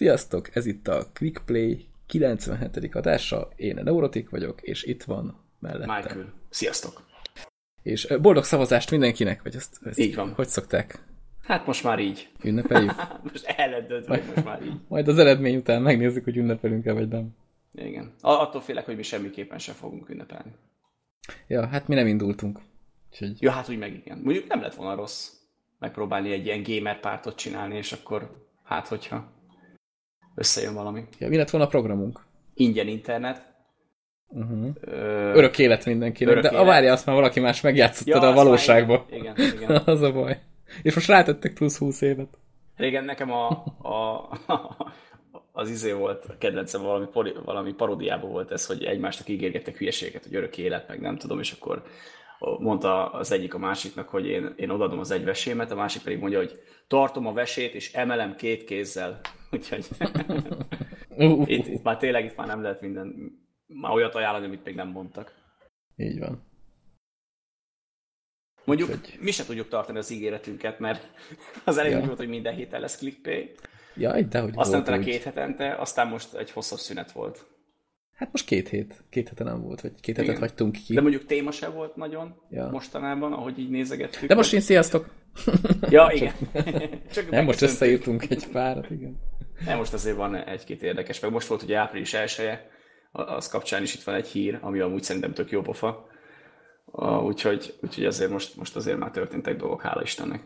Sziasztok, ez itt a Quick Play 97. adása, én a Neurotik vagyok, és itt van mellettem. Michael, sziasztok! És boldog szavazást mindenkinek, vagy ezt, ezt Így van. hogy szokták? Hát most már így. Ünnepeljük? most elledőd, vagy most már így. Majd az eredmény után megnézzük, hogy ünnepelünk-e, vagy nem. Igen. Attól félek, hogy mi semmiképpen sem fogunk ünnepelni. Ja, hát mi nem indultunk. Úgyhogy, Ja, hát úgy meg igen. Mondjuk nem lett volna rossz megpróbálni egy ilyen gamer pártot csinálni, és akkor hát hogyha összejön valami. ja, mi lett volna a programunk? Ingyen internet. Uh-huh. Ö... Örök élet mindenkinek, Örök de a élet. várja, azt már valaki más megjátszotta Ja, a valóságba. Igen, igen. igen. az a baj. És most rátettek plusz 20 évet. Régen nekem a, a, az izé volt, a kedvencem valami, poli, valami paródiában volt ez, hogy egymásnak ígérgettek hülyeségeket, hogy örök élet, meg nem tudom, és akkor mondta az egyik a másiknak, hogy én, én odaadom az egy vesémet, a másik pedig mondja, hogy tartom a vesét, és emelem két kézzel. Úgyhogy itt, itt már tényleg itt már nem lehet minden, már olyat ajánlani, amit még nem mondtak. Így van. Mondjuk Úgyhogy- mi se tudjuk tartani az ígéretünket, mert az elején Ja. úgy volt, hogy minden héten lesz clickpay, Jaj, de hogy aztán utána két hetente, aztán most egy hosszabb szünet volt. Hát most két hét. Két hete nem volt, vagy két hetet Igen. hagytunk ki. De mondjuk téma se volt nagyon Ja. mostanában, ahogy így nézegettük. De most én sziasztok! Ja, igen. Csak Nem, most összeírtunk egy párat, igen. Nem, most azért van egy-két érdekes, meg most volt ugye április elsője, az kapcsán is itt van egy hír, ami amúgy szerintem tök jó pofa. Uh, úgyhogy, úgyhogy azért most, most azért már történtek dolgok, hála Istennek.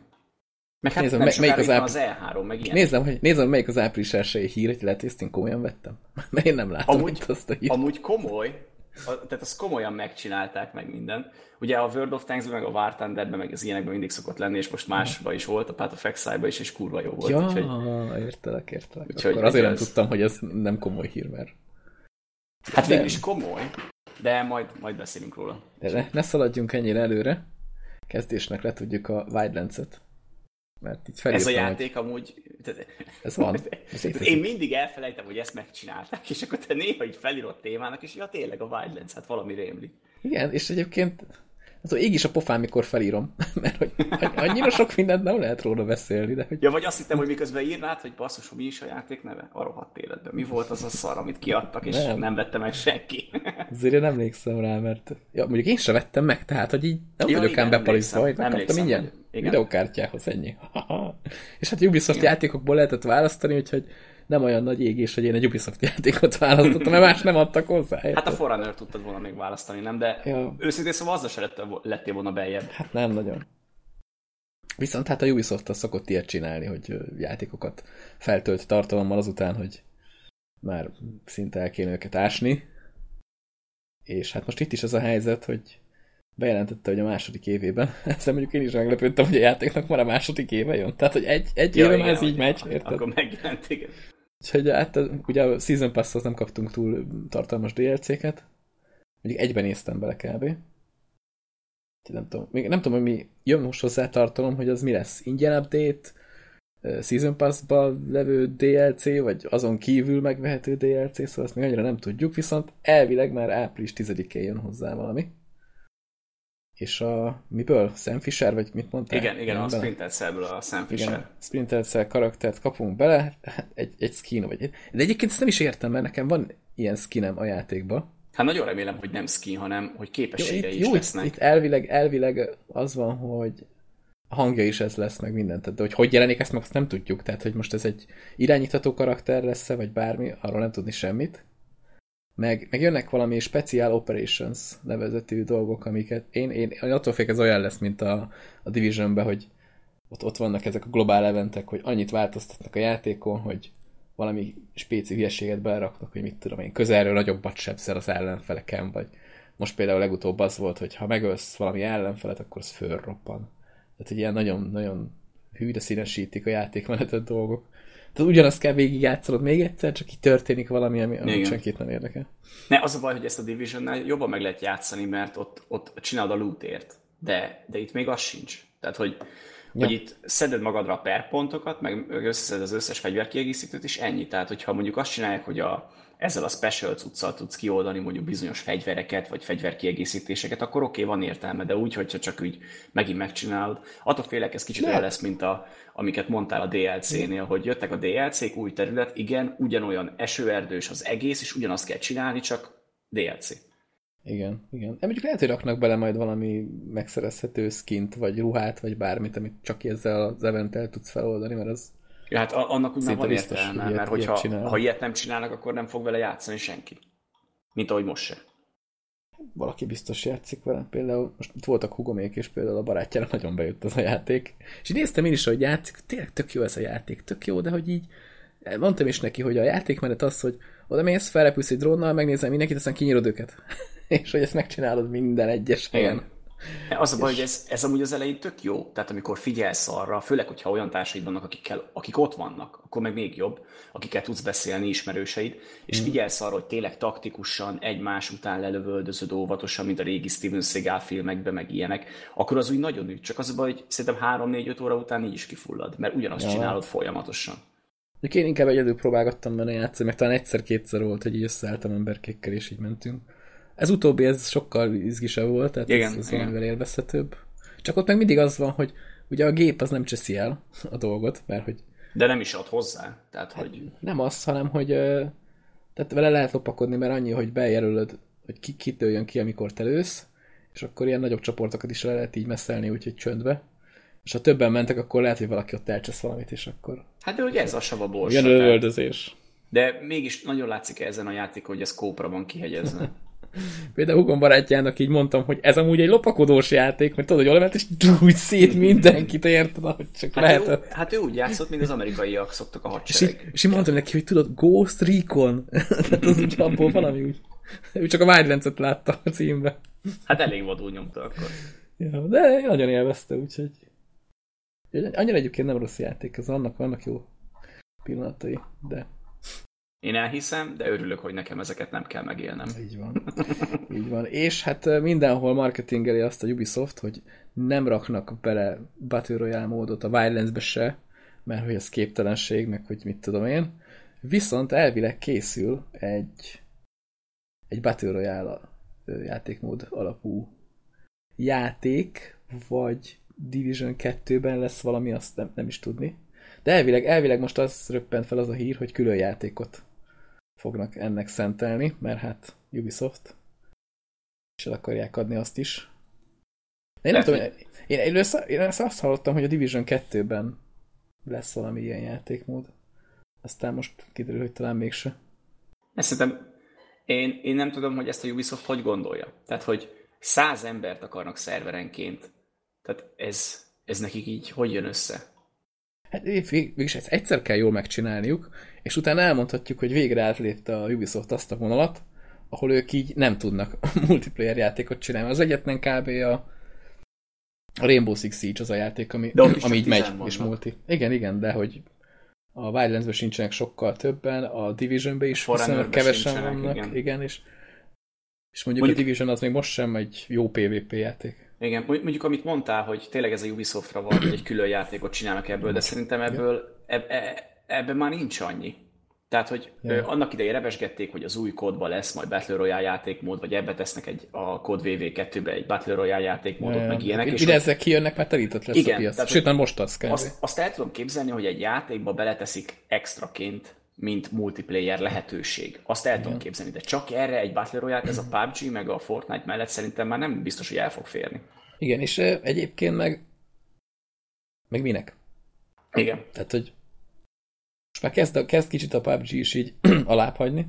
Meg hát Nézem, nem mely- melyik az itt van áp- az E3, meg ilyen. Nézem, hogy, nézem, melyik az április elsői hír, hogy lehet, ezt én komolyan vettem. Mert én nem látom Amúgy- itt azt a hírt. Amúgy komoly, a, tehát azt komolyan megcsinálták meg minden. Ugye a World of Tanks-ben, meg a War Thunder-ben, meg az ilyenekben mindig szokott lenni, és most másban is volt, a Path of Exile-ban is, és kurva jó volt. Ja, Úgyhogy, értelek, értelek. Úgyhogy Akkor azért nem tudtam, hogy ez nem komoly hír, mert... hát végül is komoly, de majd, majd beszélünk róla. De ne, ne szaladjunk ennyire előre. Kezdésnek letudjuk a Wildlands-et. Mert így Ez a felírtam, hogy játék amúgy... Ez van. Ez én mindig elfelejtem, hogy ezt megcsinálták, és akkor te néha így felírod témának, és ja tényleg a Wildlands, hát valami rémlik. Igen, és egyébként az ég is a pofám, mikor felírom, mert hogy annyira sok mindent nem lehet róla beszélni, de hogy Ja, vagy azt hittem, hogy miközben írnád, hogy basszus, mi is a játék neve? A rohadt életben. Mi volt az a szar, amit kiadtak, és Nem. nem, vette meg senki. azért én nem emlékszem rá, mert ja, mondjuk én sem vettem meg, tehát hogy így nem Ja, vagyok ám bepalizva, hogy megkaptam ingyen videokártyához ennyi. és hát Ubisoft Igen. játékokból lehetett választani, úgyhogy nem olyan nagy égés, hogy én egy Ubisoft játékot választottam, mert más nem adtak hozzá. Hát a érted? Forerunner tudtad volna még választani, nem? De Ja. őszintén szóval azzal se lett, lettél volna beljebb. Hát nem nagyon. Viszont hát a ubisoft szokott ilyet csinálni, hogy játékokat feltölt tartalommal azután, hogy már szinte el kéne őket ásni. És hát most itt is az a helyzet, hogy bejelentette, hogy a második évében, ezzel mondjuk én is meglepődtem, hogy a játéknak már a második éve jön. Tehát, hogy egy, egy éve már ez így megy, érted? Akkor megjelent, igen. Úgyhogy hát ugye a Season Pass-hoz nem kaptunk túl tartalmas DLC-ket. Mondjuk egyben néztem bele kb. Úgyhogy Nem tudom, még nem tudom, hogy mi jön most hozzá tartalom, hogy az mi lesz. Ingyen update, Season Pass-ba levő DLC, vagy azon kívül megvehető DLC, szóval azt még annyira nem tudjuk, viszont elvileg már április 10-én jön hozzá valami. És a miből? Sam Fisher, vagy mit mondtál? Igen, igen, Jön a? Splinter Cell-ből a Sam Fisher. Igen, Splinter Cell karaktert kapunk bele, egy, egy skin vagy egy... De egyébként ezt nem is értem, mert nekem van ilyen skinem a játékba. Hát nagyon remélem, hogy nem skin, hanem hogy Jó, képességei itt, is jó, lesznek. itt elvileg, elvileg az van, hogy a hangja is ez lesz, meg mindent. De hogy hogy jelenik, ezt meg azt nem tudjuk. Tehát, hogy most ez egy irányítható karakter lesz-e, vagy bármi, arról nem tudni semmit. Meg, meg jönnek valami Special Operations nevezetű dolgok, amiket én, én, én attól félek ez olyan lesz, mint a, a Divisionben, hogy ott, ott vannak ezek a globál eventek, hogy annyit változtatnak a játékon, hogy valami spéci hülyeséget beleraknak, hogy mit tudom én, közelről nagyobbat sebszer az ellenfeleken, vagy most például legutóbb az volt, hogy ha megölsz valami ellenfelet, akkor az fölroppan. Tehát egy ilyen nagyon-nagyon hű, de színesítik a játékmenetet dolgok. Tehát ugyanazt kell végigjátszanod még egyszer, csak így történik valami, ami, Igen. senkit nem érdekel. Ne, az a baj, hogy ezt a Divisionnál jobban meg lehet játszani, mert ott, ott csinálod a lootért. De, de itt még az sincs. Tehát, hogy Ja. Hogy itt szeded magadra a perpontokat, meg összeszed az összes fegyverkiegészítőt, és ennyi. Tehát, hogyha mondjuk azt csinálják, hogy a, ezzel a special cuccal tudsz kioldani mondjuk bizonyos fegyvereket, vagy fegyverkiegészítéseket, akkor oké, okay, van értelme, de úgy, hogyha csak úgy megint megcsinálod. Attól félek, ez kicsit olyan lesz, mint a, amiket mondtál a DLC-nél, hogy jöttek a DLC-k, új terület, igen, ugyanolyan esőerdős az egész, és ugyanazt kell csinálni, csak DLC. Igen, igen. De mondjuk lehet, hogy raknak bele majd valami megszerezhető skint, vagy ruhát, vagy bármit, amit csak ezzel az event tudsz feloldani, mert az Ja, hát annak úgy már van értelme, mert hogyha ilyet ha ilyet nem csinálnak, akkor nem fog vele játszani senki. Mint ahogy most se. Valaki biztos játszik vele. Például most itt voltak hugomék, és például a barátjára nagyon bejött az a játék. És így néztem én is, hogy játszik, tényleg tök jó ez a játék, tök jó, de hogy így mondtam is neki, hogy a játékmenet az, hogy oda mész, felrepülsz egy drónnal, megnézem mindenkit, aztán kinyírod őket. és hogy ezt megcsinálod minden egyes helyen. Az a baj, hogy ez, ez amúgy az elején tök jó, tehát amikor figyelsz arra, főleg, hogyha olyan társaid vannak, akikkel, akik ott vannak, akkor meg még jobb, akikkel tudsz beszélni, ismerőseid, és mm. figyelsz arra, hogy tényleg taktikusan egymás után lelövöldözöd óvatosan, mint a régi Steven Seagal filmekben, meg ilyenek, akkor az úgy nagyon ügy. Csak az a baj, hogy szerintem 3-4-5 óra után így is kifullad, mert ugyanazt ja. csinálod folyamatosan. Én inkább egyedül próbálgattam benne játszani, meg talán egyszer-kétszer volt, hogy így összeálltam emberkékkel, és így mentünk. Ez utóbbi, ez sokkal izgisebb volt, tehát igen, ez, ez igen. valamivel élvezhetőbb. Csak ott meg mindig az van, hogy ugye a gép az nem cseszi el a dolgot, mert hogy... De nem is ad hozzá, tehát hát hogy... Nem az, hanem hogy tehát vele lehet lopakodni, mert annyi, hogy bejelölöd, hogy ki kitőjön ki, amikor te lősz, és akkor ilyen nagyobb csoportokat is le lehet így messzelni, úgyhogy csöndbe. És ha többen mentek, akkor lehet, hogy valaki ott elcsesz valamit, és akkor... Hát de ugye ez a sava borsa. Ilyen lövöldözés. De mégis nagyon látszik ezen a játék, hogy ez kópra van kihegyezve. Például Hugon barátjának így mondtam, hogy ez amúgy egy lopakodós játék, mert tudod, hogy oda és úgy szét mindenkit, érted, hogy csak hát lehet. Ő, hát ő úgy játszott, mint az amerikaiak szoktak a hadsereg. És, és én mondtam neki, hogy tudod, Ghost Recon. Tehát az úgy abból valami úgy. Ő csak a Wildlands-et látta a címbe. Hát elég vadul nyomta akkor. Ja, de nagyon élvezte, úgyhogy annyira egyébként nem rossz játék, ez annak vannak jó pillanatai, de én elhiszem, de örülök, hogy nekem ezeket nem kell megélnem. Így van. Így van. És hát mindenhol marketingeli azt a Ubisoft, hogy nem raknak bele Battle Royale módot a Wildlands-be se, mert hogy ez képtelenség, meg hogy mit tudom én. Viszont elvileg készül egy egy Battle Royale játékmód alapú játék, vagy Division 2-ben lesz valami, azt nem, nem is tudni. De elvileg, elvileg most az röppent fel az a hír, hogy külön játékot fognak ennek szentelni, mert hát Ubisoft, és el akarják adni azt is. De én nem tudom, én, először, én azt hallottam, hogy a Division 2-ben lesz valami ilyen játékmód. Aztán most kiderül, hogy talán mégse. Ezt szerintem én, én nem tudom, hogy ezt a Ubisoft hogy gondolja. Tehát, hogy száz embert akarnak szerverenként. Tehát ez, ez nekik így hogy jön össze? Hát végülis ezt egyszer kell jól megcsinálniuk, és utána elmondhatjuk, hogy végre átlépte a Ubisoft azt a vonalat, ahol ők így nem tudnak multiplayer játékot csinálni. Az egyetlen kb. a, a Rainbow Six Siege az a játék, ami, ami így megy, vannak. és multi. Igen, igen, de hogy a wildlands sincsenek sokkal többen, a Division-ben is viszonylag kevesen vannak, igen. igen, és, és mondjuk, mondjuk a Division az még most sem egy jó PvP játék. Igen, mondjuk amit mondtál, hogy tényleg ez a Ubisoftra van, hogy egy külön játékot csinálnak ebből, de szerintem ebből eb, e, ebben már nincs annyi. Tehát, hogy yeah. annak idején rebesgették, hogy az új kódban lesz majd Battle Royale játékmód, vagy ebbe tesznek egy, a kód VV2-be egy Battle Royale játékmódot, yeah. meg ilyenek. Ide és ezek kijönnek, mert telített lesz igen, a piac. Tehát, Sőt, már most az kell. Azt, azt el tudom képzelni, hogy egy játékba beleteszik extraként mint multiplayer lehetőség. Azt el Igen. tudom képzelni, de csak erre egy Battle Royale, ez a PUBG meg a Fortnite mellett szerintem már nem biztos, hogy el fog férni. Igen, és egyébként meg meg minek? Igen. Tehát, hogy most már kezd, kezd kicsit a PUBG is így alábbhagyni.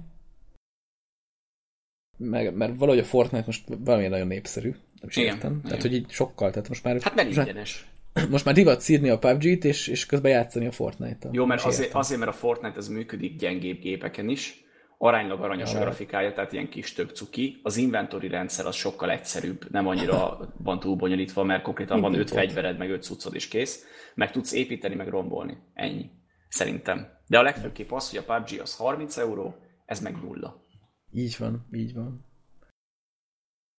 Meg, mert valahogy a Fortnite most valami nagyon népszerű. Nem is értem. Igen. Tehát, hogy így sokkal. Tehát most már... Hát mert ingyenes. Most már divat szírni a PUBG-t, és, és közben játszani a Fortnite-tal. Jó, mert azért, azért, mert a Fortnite az működik gyengébb gépeken is, aránylag aranyos a grafikája, tehát ilyen kis több cuki. Az inventory rendszer az sokkal egyszerűbb, nem annyira van túl bonyolítva, mert konkrétan van öt fegyvered, meg öt cuccod is kész. Meg tudsz építeni, meg rombolni. Ennyi. Szerintem. De a legfőképp az, hogy a PUBG az 30 euró, ez meg nulla. Így van, így van.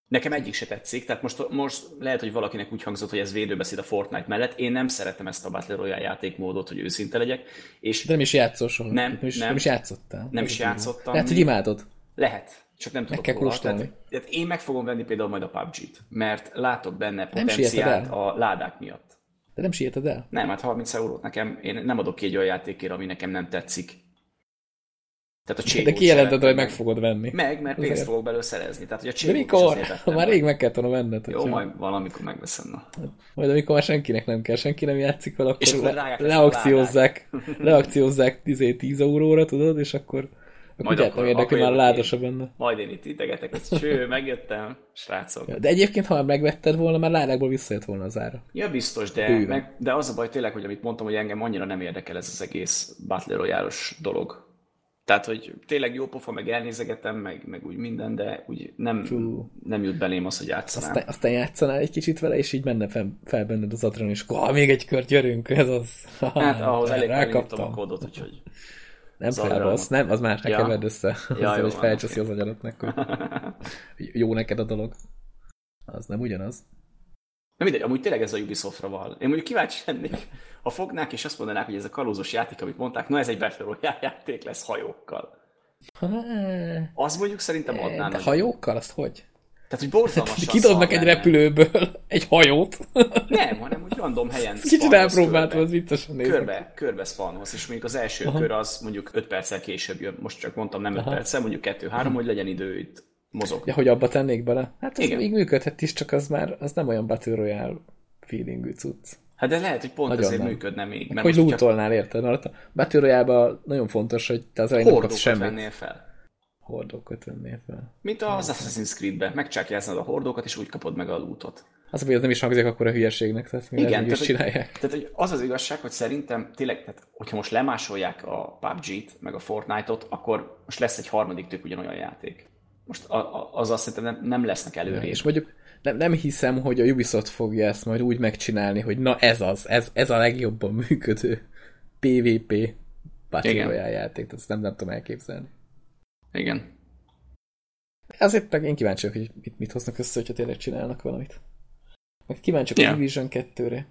Nekem egyik se tetszik, tehát most, most lehet, hogy valakinek úgy hangzott, hogy ez védőbeszéd a Fortnite mellett. Én nem szeretem ezt a Battle Royale játékmódot, hogy őszinte legyek. És De nem is játszol soha. Nem, nem, is, nem. nem is játszottál. Nem is játszottam. Lehet, hogy imádod. Lehet, csak nem tudok kell róla. Tehát, tehát én meg fogom venni például majd a PUBG-t, mert látok benne potenciált a ládák miatt. De nem sieted el? Nem, hát 30 eurót nekem, én nem adok ki egy olyan játékért, ami nekem nem tetszik. Tehát a De kijelented, hogy meg fogod venni. Meg, mert pénzt fogok belőle szerezni. Tehát, hogy a De mikor? Már rég meg kellett volna venned. Jó, majd valamikor megveszem. Na. Majd amikor már senkinek nem kell, senki nem játszik vele, akkor akkor le, ráják ezt a leakciózzák, leakciózzák 10, 10 euróra, tudod, és akkor, akkor Majd Majd akkor- nem érdekli, akkor már ládosa benne. Majd én itt idegetek, hogy cső, megjöttem, srácok. Ja, De egyébként, ha már megvetted volna, már ládákból visszajött volna az ára. Ja, biztos, de, Bőven. meg, de az a baj tényleg, hogy amit mondtam, hogy engem annyira nem érdekel ez az egész Battle royale dolog. Tehát, hogy tényleg jó pofa, meg elnézegetem, meg, meg úgy minden, de úgy nem, Fú. nem jut belém az, hogy játszanám. Aztán, aztán játszanál egy kicsit vele, és így menne fel, fel benned az adrenalin, és akkor "Ah, még egy kör, gyerünk, ez az. Hát ahhoz elég felnyitottam a rákaptam. kódot, úgyhogy Nem az fel, adrenalin. az nem, az más, ne Ja. keverd össze. Ja, Azzal, jó hogy van, felcseszi oké. az agyadatnak, hogy jó neked a dolog. Az nem ugyanaz. Na mindegy, amúgy tényleg ez a Ubisoftra val. Én mondjuk kíváncsi lennék, ha fognák és azt mondanák, hogy ez a kalózos játék, amit mondták, na ez egy Battle Royale játék lesz hajókkal. Ha, Az mondjuk szerintem adná De hajókkal, azt hogy? Tehát, hogy borzalmasan Kidobnak egy repülőből egy hajót. Nem, hanem úgy random helyen Kicsit elpróbáltam, az viccesen nézni. Körbe, körbe spawnolsz, és mondjuk az első Aha. kör az mondjuk 5 perccel később jön. Most csak mondtam nem 5 Aha. perccel, mondjuk 2-3, hogy legyen idő itt mozogni. Ja, hogy abba tennék bele? Hát ez Igen. még működhet is, csak az már az nem olyan Battle Royale feelingű cucc. Hát de lehet, hogy pont Nagyon ezért nem. működne még. Meg hogy lootolnál, érted? Mert a Battle nagyon fontos, hogy te az elején nem kapsz semmit. vennél fel. Hordókat vennél fel. Mint az Assassin's Creed-ben. Megcsákjáznod a hordókat, és úgy kapod meg a lootot. Az, hogy ez nem is hangzik akkor a hülyeségnek, tehát mi Igen, is tehát, hogy- csinálják. Tehát hogy az az igazság, hogy szerintem tényleg, tehát, hogyha most lemásolják a PUBG-t, meg a Fortnite-ot, akkor most lesz egy harmadik tök ugyanolyan játék. Most a, a, az azt szerintem nem, nem lesznek előrébb. És mondjuk nem, nem hiszem, hogy a Ubisoft fogja ezt majd úgy megcsinálni, hogy na ez az, ez, ez a legjobban működő PvP Battle. Royale játék, tehát ezt nem, nem tudom elképzelni. Igen. Azért meg én kíváncsi vagyok, hogy mit, mit hoznak össze, hogyha tényleg csinálnak valamit. Meg kíváncsi vagyok Ja. a Division 2-re.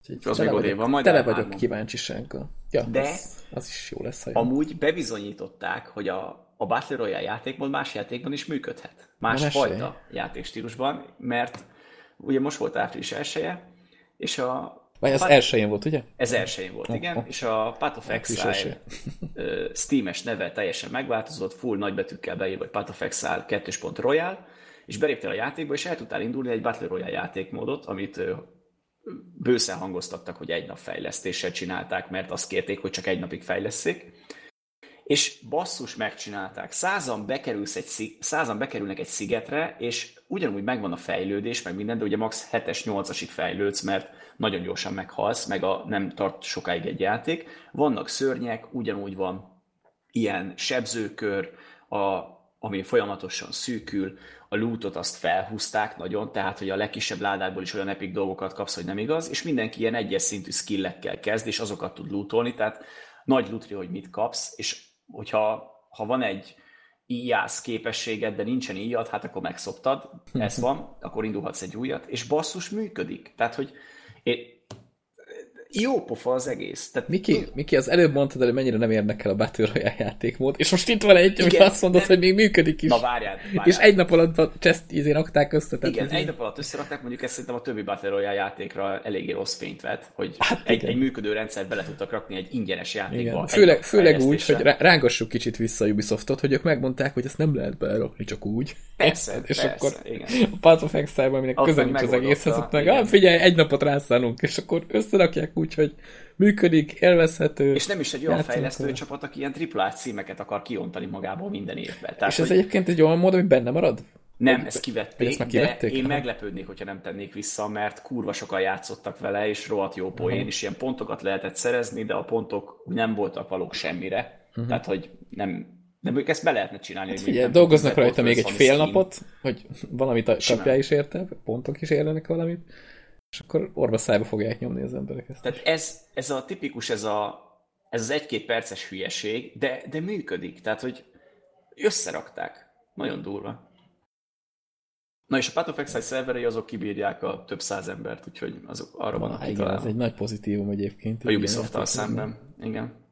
Úgyhogy Az tele még vagyok, van, majd tele vagyok kíváncsisággal. Ja, De- az, az is jó lesz, ha jön. Amúgy bebizonyították, hogy a, a Battle Royale játékmód más játékban is működhet. Más Na, mesélj. fajta játékstílusban, mert ugye most volt április elsője, és a Vagy az Pat- elsőjén volt, ugye? Ez elsőjén volt, Oh, igen, oh. és a Path of Exile Steam-es neve teljesen megváltozott, full nagybetűkkel beírva, hogy Path of Exile 2. Royale, és beléptél a játékba, és el tudtál indulni egy Battle Royale játékmódot, amit bőszen hangoztattak, hogy egy nap fejlesztéssel csinálták, mert azt kérték, hogy csak egy napig fejleszék. És basszus megcsinálták. Százan, bekerülsz egy, százan bekerülnek egy szigetre, és ugyanúgy megvan a fejlődés, meg minden, de ugye max 7-es, 8-asig fejlődsz, mert nagyon gyorsan meghalsz, meg a, nem tart sokáig egy játék. Vannak szörnyek, ugyanúgy van ilyen sebzőkör, a, ami folyamatosan szűkül, a lootot azt felhúzták nagyon, tehát hogy a legkisebb ládákból is olyan epic dolgokat kapsz, hogy nem igaz, és mindenki ilyen egyes szintű skillekkel kezd, és azokat tud lootolni, tehát nagy lootri, hogy mit kapsz, és hogyha ha van egy íjász képességed, de nincsen íjad, hát akkor megszoptad, ez van, akkor indulhatsz egy újat, és basszus működik. Tehát, hogy én, jó pofa az egész. Tehát, Miki, Miki, az előbb mondtad, hogy mennyire nem érdekel a Battle Royale játékmód, és most itt van egy, ami azt mondod, de- hogy még működik is. Na várjál, várjál. és egy nap alatt a chest ízén rakták össze. tehát Igen, egy így- nap alatt összerakták, mondjuk ezt szerintem a többi Battle Royale játékra eléggé rossz fényt vett, hogy Hát egy, igen. egy működő rendszert bele tudtak rakni egy ingyenes játékba. Igen. Főleg, főleg úgy, hogy rá- rángassuk kicsit vissza a Ubisoftot, hogy ők megmondták, hogy ezt nem lehet belerakni csak úgy. Persze, és persze, akkor igen. a Path of Exile-ban, aminek közel az egészhez, ott meg, ah, figyelj, egy napot rászánunk, és akkor összerakják úgy, hogy működik, élvezhető. És nem is egy olyan fejlesztő vele. csapat, aki ilyen AAA címeket akar kiontani magából minden évben. Tehát, És ez hogy egyébként egy olyan mód, ami benne marad? nem, ezt kivették, ezt már de kivették? én Aha. meglepődnék, hogyha nem tennék vissza, mert kurva sokan játszottak vele, és rohadt jó poén, és ilyen pontokat lehetett szerezni, de a pontok nem voltak valók semmire. Tehát, hogy nem, de mondjuk ezt be lehetne csinálni. hogy Figyelj, nem dolgoznak rajta még egy fél skin. napot, hogy valamit kapjál is érte, pontok is érlenek valamit, és akkor orva szájba fogják nyomni az emberek ezt. Tehát ez, ez a tipikus, ez, a, ez az egy-két perces hülyeség, de, de működik. Tehát, hogy összerakták. Nagyon durva. Na és a Path of Exile szerverei azok kibírják a több száz embert, úgyhogy azok arra vannak ah, igen, ez egy nagy pozitívum egyébként. A Ubisoft-tal szemben, igen.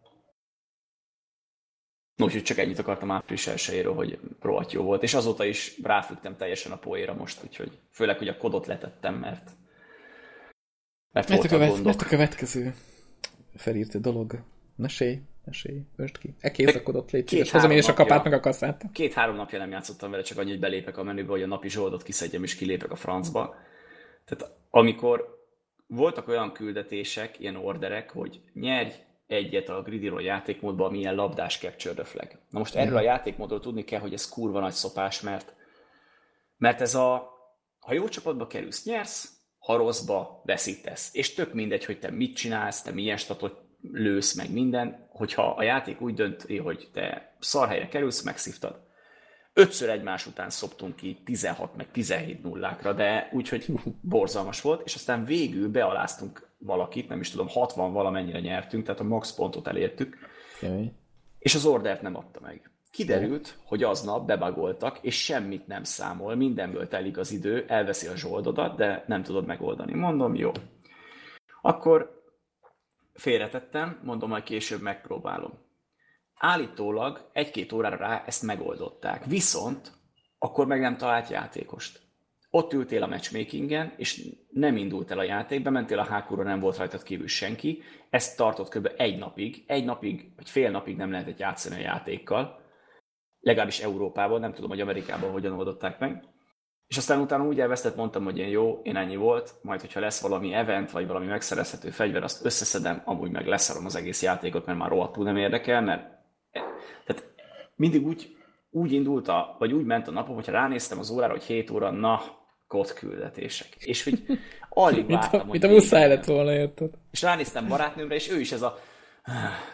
No, úgyhogy csak ennyit akartam április elsőjéről, hogy rohadt jó volt, és azóta is ráfügtem teljesen a poéra most, úgyhogy főleg, hogy a kodot letettem, mert mert, mert, a, követ, mert a következő felírta dolog. Mesélj, mesélj, öst ki. E kézakodott, légy szíves, hozom én is a kapát meg a kasszát. Két-három napja nem játszottam vele, csak annyi, hogy belépek a menübe, hogy a napi zsoldot kiszedjem és kilépek a francba. Tehát amikor voltak olyan küldetések, ilyen orderek, hogy nyerj egyet a Gridiron játékmódban, milyen labdás capture the flag. Na most erről a játékmódról tudni kell, hogy ez kurva nagy szopás, mert, mert ez a, ha jó csapatba kerülsz, nyersz, ha rosszba veszítesz. És tök mindegy, hogy te mit csinálsz, te milyen statot lősz, meg minden, hogyha a játék úgy dönti, hogy te szarhelyre kerülsz, megszívtad. Ötször egymás után szoptunk ki 16 meg 17 nullákra, de úgyhogy borzalmas volt, és aztán végül bealáztunk valakit, nem is tudom, 60 valamennyire nyertünk, tehát a max pontot elértük, Jaj. és az ordert nem adta meg. Kiderült, hogy aznap bebagoltak, és semmit nem számol, mindenből telik az idő, elveszi a zsoldodat, de nem tudod megoldani. Mondom, jó. Akkor félretettem, mondom, majd később megpróbálom. Állítólag egy-két órára rá ezt megoldották. Viszont akkor meg nem talált játékost. Ott ültél a matchmakingen, és nem indult el a játék, bementél a hákúra, nem volt rajtad kívül senki. Ezt tartott kb. egy napig. Egy napig, vagy fél napig nem lehetett játszani a játékkal legalábbis Európában, nem tudom, hogy Amerikában hogyan oldották meg. És aztán utána úgy elvesztett, mondtam, hogy én jó, én ennyi volt, majd hogyha lesz valami event, vagy valami megszerezhető fegyver, azt összeszedem, amúgy meg leszarom az egész játékot, mert már rohadtul nem érdekel, mert tehát mindig úgy, úgy indult, a, vagy úgy ment a napom, hogyha ránéztem az órára, hogy 7 óra, na, kod küldetések. És hogy alig vártam, mint hogy... Mint a muszáj lett volna, érted? És ránéztem barátnőmre, és ő is ez a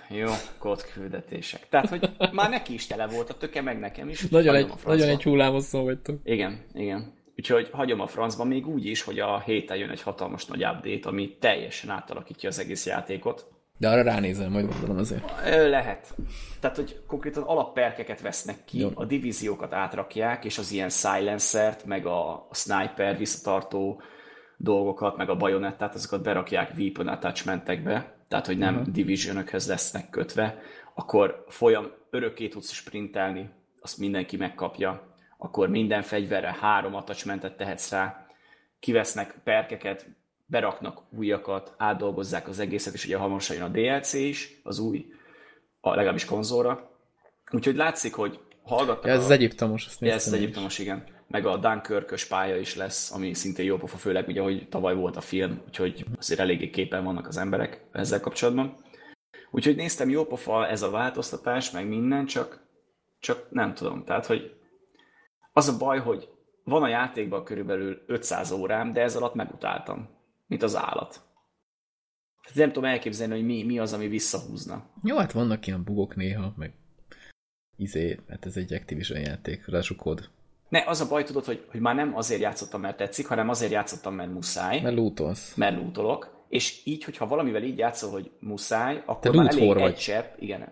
jó, kód küldetések. Tehát, hogy már neki is tele volt a töke, meg nekem is. Nagyon egy, nagyon egy hullámoszó vagytok. Igen, igen. Úgyhogy hagyom a francba még úgy is, hogy a héten jön egy hatalmas nagy update, ami teljesen átalakítja az egész játékot. De arra ránézem, majd gondolom azért. Lehet. Tehát, hogy konkrétan alapperkeket vesznek ki, Jó. a divíziókat átrakják, és az ilyen silencert, meg a, a sniper visszatartó dolgokat, meg a bajonettát, azokat berakják weapon attachmentekbe, tehát hogy nem uh-huh. divisionökhöz lesznek kötve, akkor folyam örökké tudsz sprintelni, azt mindenki megkapja, akkor minden fegyverre három attachmentet tehetsz rá, kivesznek perkeket, beraknak újakat, átdolgozzák az egészet, és ugye hamarosan jön a DLC is, az új, a legalábbis konzolra. Úgyhogy látszik, hogy hallgattak. Ja, ez a... az egyiptomos, ezt Ez az egyiptomos, igen meg a dunkirk pálya is lesz, ami szintén jó pofa, főleg ugye, hogy tavaly volt a film, úgyhogy azért eléggé képen vannak az emberek ezzel kapcsolatban. Úgyhogy néztem, jó pofa ez a változtatás, meg minden, csak, csak nem tudom. Tehát, hogy az a baj, hogy van a játékban körülbelül 500 órám, de ez alatt megutáltam, mint az állat. Tehát nem tudom elképzelni, hogy mi, mi az, ami visszahúzna. Jó, hát vannak ilyen bugok néha, meg izé, hát ez egy Activision játék, rásukod. Ne, az a baj, tudod, hogy, hogy már nem azért játszottam, mert tetszik, hanem azért játszottam, mert muszáj. Mert lootolsz. Mert lootolok. És így, hogyha valamivel így játszol, hogy muszáj, akkor Te már elég vagy. egy csepp, igen,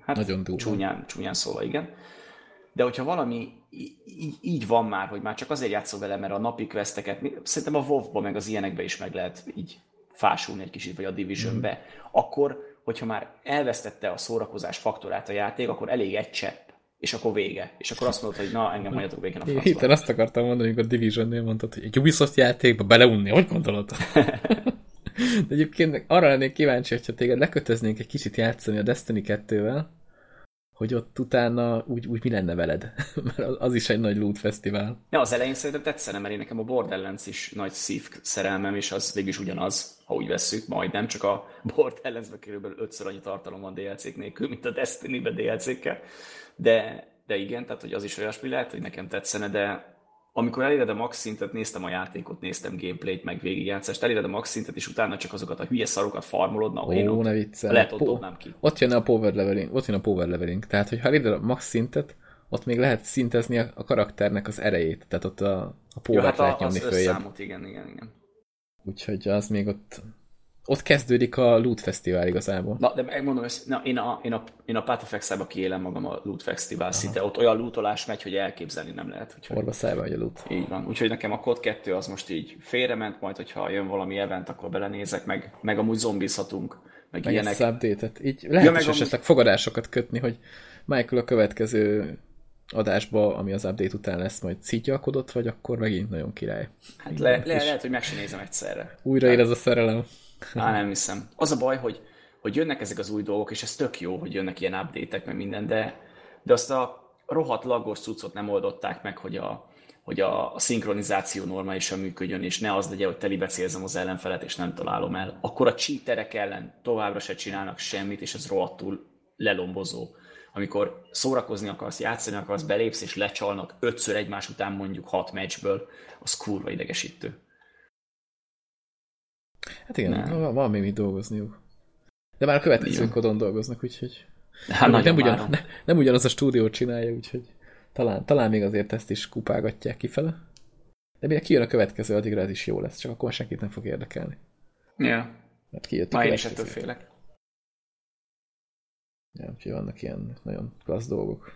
hát Nagyon csúnyán, csúnyán szólva, igen. De hogyha valami így, így van már, hogy már csak azért játszol vele, mert a napi questeket, szerintem a WoW-ba meg az ilyenekbe is meg lehet így fásulni egy kicsit, vagy a Division-be, mm. akkor, hogyha már elvesztette a szórakozás faktorát a játék, akkor elég egy csepp és akkor vége. És akkor azt mondod, hogy na, engem hagyjatok végén a francba. Itt azt akartam mondani, amikor a Division-nél mondtad, hogy egy Ubisoft játékba beleunni, hogy gondolod? De egyébként arra lennék kíváncsi, hogyha téged lekötöznénk egy kicsit játszani a Destiny 2-vel, hogy ott utána úgy, úgy mi lenne veled? Mert az is egy nagy loot fesztivál. Ja, az elején szerintem tetszene, mert én nekem a Borderlands is nagy szív szerelmem, és az végül is ugyanaz, ha úgy vesszük, majdnem, csak a Borderlands-ben körülbelül ötször annyi tartalom van DLC-k nélkül, mint a Destiny-be DLC-kkel. De, de igen, tehát hogy az is olyasmi lehet, hogy nekem tetszene, de amikor eléred a max szintet, néztem a játékot, néztem gameplayt, meg végigjátszást, eléred a max szintet, és utána csak azokat a hülye szarokat farmolod, na, Ó, én ott, ne viccel. lehet ott po- ki. Ott jön a power leveling, ott jön a power leveling. Tehát, hogy ha eléred a max szintet, ott még lehet szintezni a, a karakternek az erejét, tehát ott a, a power ja, hát lehet nyomni följebb. igen, igen, igen. Úgyhogy az még ott ott kezdődik a Loot Fesztivál igazából. Na, de megmondom, hogy na, én a, én a, én a Exile-ba kiélem magam a Loot Fesztivál szinte. Ott olyan lootolás megy, hogy elképzelni nem lehet. Úgyhogy... Orva szájba, hogy a loot. Így van. Úgyhogy nekem a COD 2 az most így félrement, majd hogyha jön valami event, akkor belenézek, meg, meg amúgy zombizhatunk, meg, Meg ilyenek. ezt update-et. Így lehet Ja, meg is amúgy- esetleg fogadásokat kötni, hogy Michael a következő adásba, ami az update után lesz, majd szítyalkodott, vagy akkor megint nagyon király. Hát le, le, lehet, hogy meg sem nézem egyszerre. Újra ér ez a szerelem. Á, nem hiszem. Az a baj, hogy, hogy jönnek ezek az új dolgok, és ez tök jó, hogy jönnek ilyen update-ek, meg minden, de, de azt a rohadt lagos cuccot nem oldották meg, hogy a, hogy a, a szinkronizáció normálisan működjön, és ne az legyen, hogy telibe az ellenfelet, és nem találom el. Akkor a cheaterek ellen továbbra se csinálnak semmit, és ez rohadtul lelombozó. Amikor szórakozni akarsz, játszani akarsz, belépsz, és lecsalnak ötször egymás után mondjuk hat meccsből, az kurva idegesítő. Hát igen, Nem. van, még mit dolgozniuk. De már a következő Igen. kodon dolgoznak, úgyhogy Hát nem, ugyan, ne, nem ugyanaz a stúdió csinálja, úgyhogy talán, talán még azért ezt is kupálgatják kifele. De mire kijön a következő, addigra ez is jó lesz, csak akkor senkit nem fog érdekelni. Ja. Mert kijött a Már én is ettől félek. Ja, úgyhogy vannak ilyen nagyon klassz dolgok.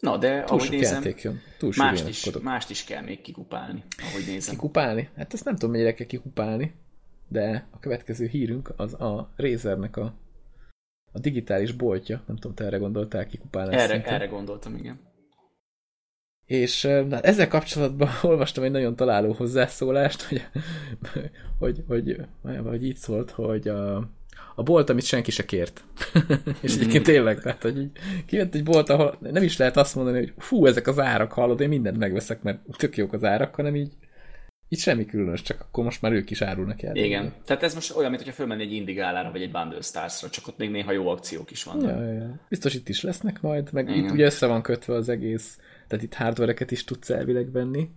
Na, de Túl ahogy nézem, jön. Túl mást is, mást is kell még kikupálni, ahogy nézem. Kikupálni? Hát ezt nem tudom, mennyire kell kikupálni, de a következő hírünk az a Razernek a, a digitális boltja. Nem tudom, te erre gondoltál kikupálás Erre, szinten. erre gondoltam, igen. És na, ezzel kapcsolatban olvastam egy nagyon találó hozzászólást, hogy, hogy, hogy, hogy így szólt, hogy a, a bolt, amit senki se kért. és egyébként tényleg, tehát, hogy így kijött egy bolt, ahol nem is lehet azt mondani, hogy fú, ezek az árak, hallod, én mindent megveszek, mert tök jók az árak, hanem így, így semmi különös, csak akkor most már ők is árulnak el. Igen. Tehát ez most olyan, mintha fölmenni egy Indigálára, vagy egy Bundle Stars-ra, csak ott még néha jó akciók is vannak. Ja, ja. Biztos itt is lesznek majd, meg Igen. itt ugye össze van kötve az egész, tehát itt hardvereket is tudsz elvileg venni,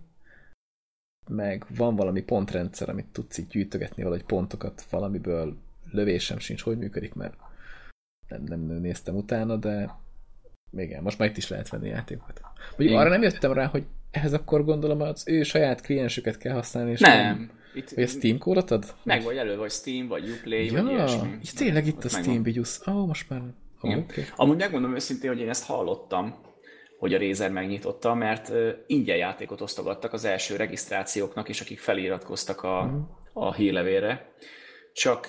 meg van valami pontrendszer, amit tudsz így gyűjtögetni valahogy pontokat valamiből, lövésem sincs, hogy működik, mert nem, nem néztem utána, de igen, most már itt is lehet venni játékokat. Igen. arra nem jöttem rá, hogy ehhez akkor gondolom az ő saját kliensüket kell használni, és Nem. Itt Vagy a Steam kódot ad? meg vagy elő, vagy Steam, vagy Uplay, Ja, vagy ilyesmi. és tényleg itt Ott a. Steam bigyusz. Ó, oh, most már... Oh, okay. Amúgy megmondom őszintén, hogy én ezt hallottam, hogy a Razer megnyitotta, mert ingyen játékot osztogattak az első regisztrációknak, és akik feliratkoztak a, Mhm. a hírlevélre. Csak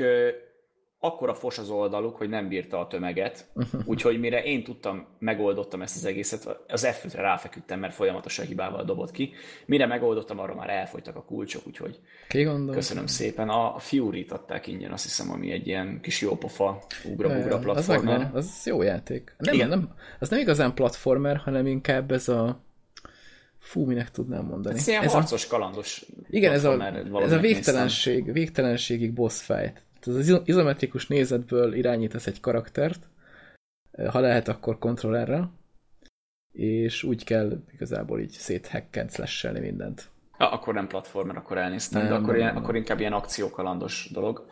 akkora fos az oldaluk, hogy nem bírta a tömeget, úgyhogy mire én tudtam, megoldottam ezt az egészet, az f ráfeküdtem, mert folyamatosan hibával dobott ki. Mire megoldottam, arra már elfogytak a kulcsok, úgyhogy Ki köszönöm szépen. A Fury-t adták ingyen, azt hiszem, ami egy ilyen kis jópofa ugra-bugra Az platformer. megvan, az jó játék. Nem, Igen. nem, az nem igazán platformer, hanem inkább ez a fú, minek tudnám mondani. Ez ilyen ez a, harcos, kalandos igen, ez a, ez a végtelenség, végtelenségig boss fight. Tehát az izo- izometrikus nézetből irányítasz egy karaktert, ha lehet, akkor kontrollerrel, és úgy kell igazából így széthekkenc lesselni mindent. Ja, akkor nem platformer, akkor elnéztem, Nem, de akkor, nem, ilyen, nem. akkor inkább ilyen akciókalandos dolog.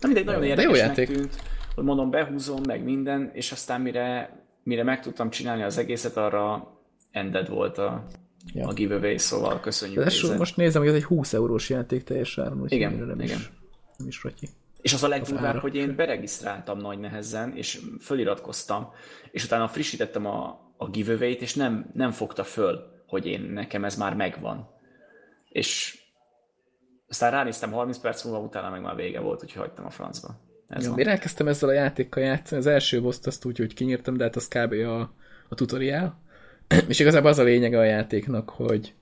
Na mindegy, nagyon De jó érdekesnek játék. tűnt, hogy mondom, behúzom, meg minden, és aztán mire, mire meg tudtam csinálni az egészet, arra ended volt a, Ja. a giveaway, szóval köszönjük. Razer. most nézem, hogy ez egy 20 eurós játék teljes áron, Igen, nem igen. is, nem is rotyi. És az a legdurvább, hogy én beregisztráltam nagy nehezen, és föliratkoztam, és utána frissítettem a, a giveaway-t, és nem, nem fogta föl, hogy én nekem ez már megvan. És aztán ránéztem 30 perc múlva, utána meg már vége volt, úgyhogy hagytam a francba. Ez van. én elkezdtem ezzel a játékkal játszani, az első boss azt úgy, hogy kinyírtam, de hát az kb. a, a tutoriál. És igazából az a lényege a játéknak, hogy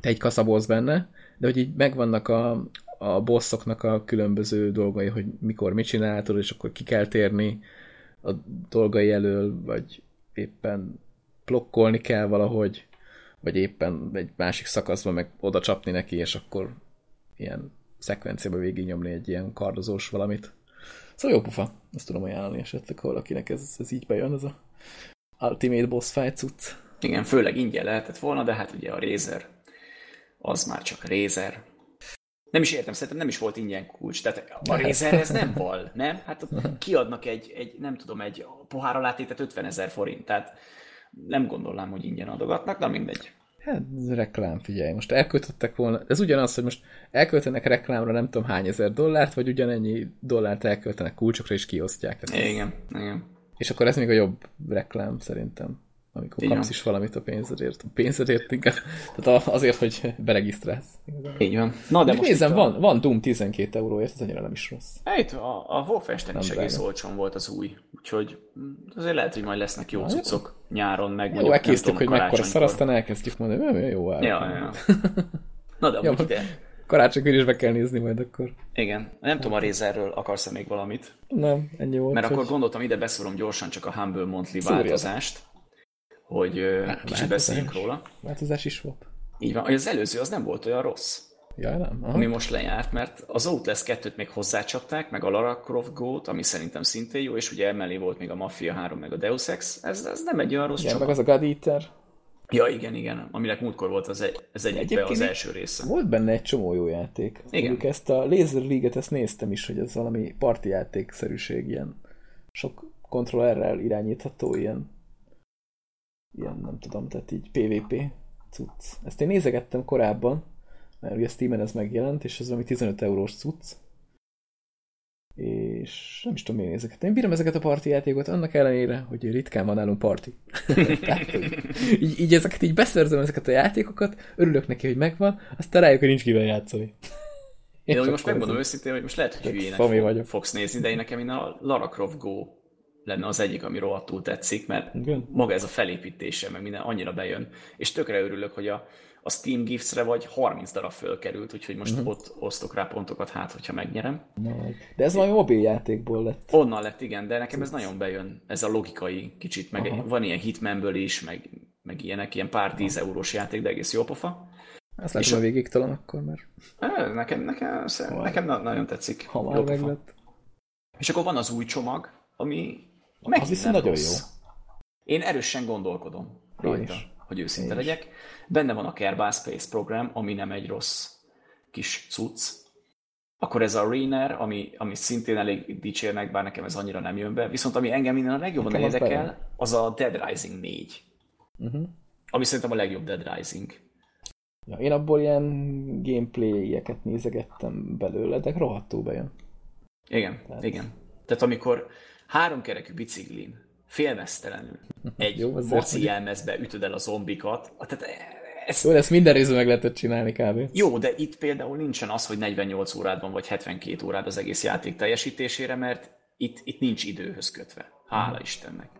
te egy kaszabolsz benne, de hogy így megvannak a, a bosszoknak a különböző dolgai, hogy mikor mit csináltod, és akkor ki kell térni a dolgai elől, vagy éppen blokkolni kell valahogy, vagy éppen egy másik szakaszban meg oda csapni neki, és akkor ilyen szekvenciába végignyomni egy ilyen kardozós valamit. Szóval jó pufa, ezt tudom ajánlani esetleg, ha valakinek ez, ez így bejön, ez a Ultimate Boss Fight cucc. Igen, főleg ingyen lehetett volna, de hát ugye a Razer az már csak Razer. Nem is értem, szerintem nem is volt ingyen kulcs. Tehát a Razer ez nem val, nem? Hát kiadnak egy, egy nem tudom, egy pohár alátétet 50 ezer forint. Tehát nem gondolnám, hogy ingyen adogatnak, de mindegy. Hát reklám, figyelj, most elköltöttek volna, ez ugyanaz, hogy most elköltenek reklámra nem tudom hány ezer dollárt, vagy ugyanennyi dollárt elköltenek kulcsokra és kiosztják. Igen, igen. És akkor ez még a jobb reklám szerintem, amikor Igen. kapsz is valamit a pénzedért. A pénzedért inkább, tehát azért, hogy beregisztrálsz. Így van. Na, de, most nézem, a... van, van Doom 12 euróért, ez annyira nem is rossz. Hát, a, a Wolfenstein is egész olcsón volt az új, úgyhogy azért lehet, hogy majd lesznek jó cuccok nyáron, meg Jó, elkésztük, hogy mekkora szar, aztán elkezdjük mondani, hogy jó áll. Ja, ja. Na, de amúgy ide, karácsonykor is be kell nézni majd akkor. Igen. Nem tudom, a Razerről akarsz -e még valamit? Nem, ennyi volt. Mert hogy... akkor gondoltam, ide beszorom gyorsan csak a Humble Monthly Szúrjad. változást, hogy Há, kicsit beszéljünk róla. Változás is volt. Így van. Az előző az nem volt olyan rossz. Ja, nem. Aha. Ami most lejárt, mert az Outlast 2-t még hozzácsapták, meg a Lara Croft Go-t, ami szerintem szintén jó, és ugye emellé volt még a Mafia 3, meg a Deus Ex. Ez, ez nem egy olyan rossz Igen, meg az a God Eater. Ja, igen, igen. Aminek múltkor volt az egy, ez egyikbe az első része. Volt benne egy csomó jó játék. Igen. Mondjuk ezt a Laser League-et ezt néztem is, hogy ez valami parti játékszerűség, ilyen sok kontrollerrel irányítható, ilyen ilyen, nem tudom, tehát így PvP cucc. Ezt én nézegettem korábban, mert ugye Steam-en ez megjelent, és ez valami 15 eurós cucc és nem is tudom, miért ezeket. Én bírom ezeket a parti játékokat, annak ellenére, hogy ritkán van nálunk parti. Tehát, így, így, ezeket így beszerzem ezeket a játékokat, örülök neki, hogy megvan, aztán rájuk, hogy nincs kivel játszani. Én hogy most megmondom őszintén, hogy most lehet, hogy hülyének fog, vagyok. fogsz nézni, de én nekem én a Lara Croft Go lenne az egyik, ami rohadtul tetszik, mert Igen. maga ez a felépítése, meg minden annyira bejön. És tökre örülök, hogy a, a Steam Gifts-re vagy 30 darab fölkerült, úgyhogy most uh-huh. ott osztok rá pontokat, hát, hogyha megnyerem. De ez valami mobiljátékból lett. Onnan lett, igen, de nekem ez nagyon bejön, ez a logikai kicsit, meg Aha. van ilyen Hitmanből is, meg, meg ilyenek, ilyen pár tíz eurós játék, de egész jó pofa. Ezt látom a végig talán akkor, mert... Nekem, nekem, nekem nagyon tetszik. Ha már meglett. És akkor van az új csomag, ami az viszont nagyon rossz. jó. Én erősen gondolkodom rajta hogy őszinte Én legyek. Benne van a Kerbal Space Program, ami nem egy rossz kis cucc. Akkor ez a Rainer, ami, ami szintén elég dicsérnek, bár nekem ez annyira nem jön be. Viszont ami engem minden a legjobban nekem érdekel, az, az a Dead Rising 4. Uh-huh. Mhm. Ami szerintem a legjobb Dead Rising. Ja, én abból ilyen gameplay-eket nézegettem belőle, de rohadtul bejön. Igen, Tehát... igen. Tehát amikor háromkerekű biciklin félmeztelenül egy Jó, moci jelmezbe ütöd el a zombikat. Tehát ez... Jó, ezt minden részben meg lehetett csinálni kb. Jó, de itt például nincsen az, hogy 48 órád van, vagy 72 órád az egész játék teljesítésére, mert itt, itt nincs időhöz kötve. Hála hmm. Istennek.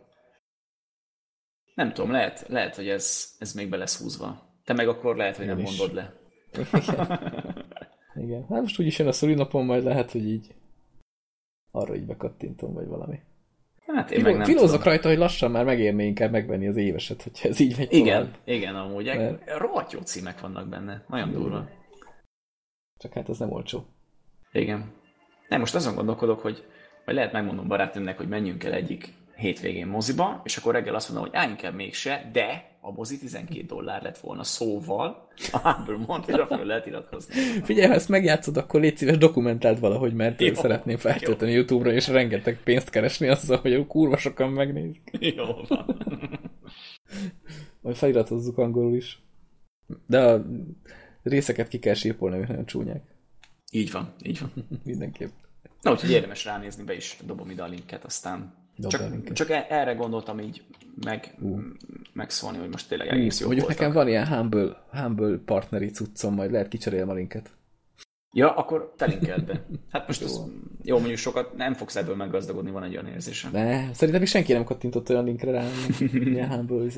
Nem tudom, lehet, lehet hogy ez, ez még be lesz húzva. Te meg akkor lehet, hogy Én nem is. mondod le. Igen. Igen. Hát most úgyis jön a szülinapon, majd lehet, hogy így arra így bekattintom, vagy valami. Hát én meg nem Filózok rajta, hogy lassan már megérné inkább megvenni az éveset, hogyha ez így megy Igen, tovább. igen, amúgy. Mert... Rohadt jó címek vannak benne. Nagyon durva. Csak hát ez nem olcsó. Igen. Nem, most azon gondolkodok, hogy vagy lehet megmondom barátnőmnek, hogy menjünk el egyik hétvégén moziba, és akkor reggel azt mondom, hogy álljunk el mégse, de a mozi 12 dollár lett volna szóval, a Humble Monthly-ra föl lehet iratkozni. Figyelj, ha ezt megjátszod, akkor légy szíves dokumentált valahogy, mert jó, szeretném feltölteni YouTube-ra, és rengeteg pénzt keresni azzal, hogy a kurva sokan megnézik. Jó van. Majd feliratozzuk angolul is. De a részeket ki kell sípolni, hogy nagyon csúnyák. Így van, így van. Mindenképp. Na, úgyhogy érdemes ránézni, be is dobom ide a linket, aztán csak, csak e- erre gondoltam így meg, uh. megszólni, hogy most tényleg egész jó Mondjuk nekem van ilyen Humble, Humble partneri cuccom, majd lehet kicserélni a linket. Ja, akkor te linkeld be. Hát most jó. Az, jó, mondjuk sokat nem fogsz ebből meggazdagodni, van egy olyan érzésem. Ne, szerintem is senki nem kattintott olyan linkre rá, ilyen humble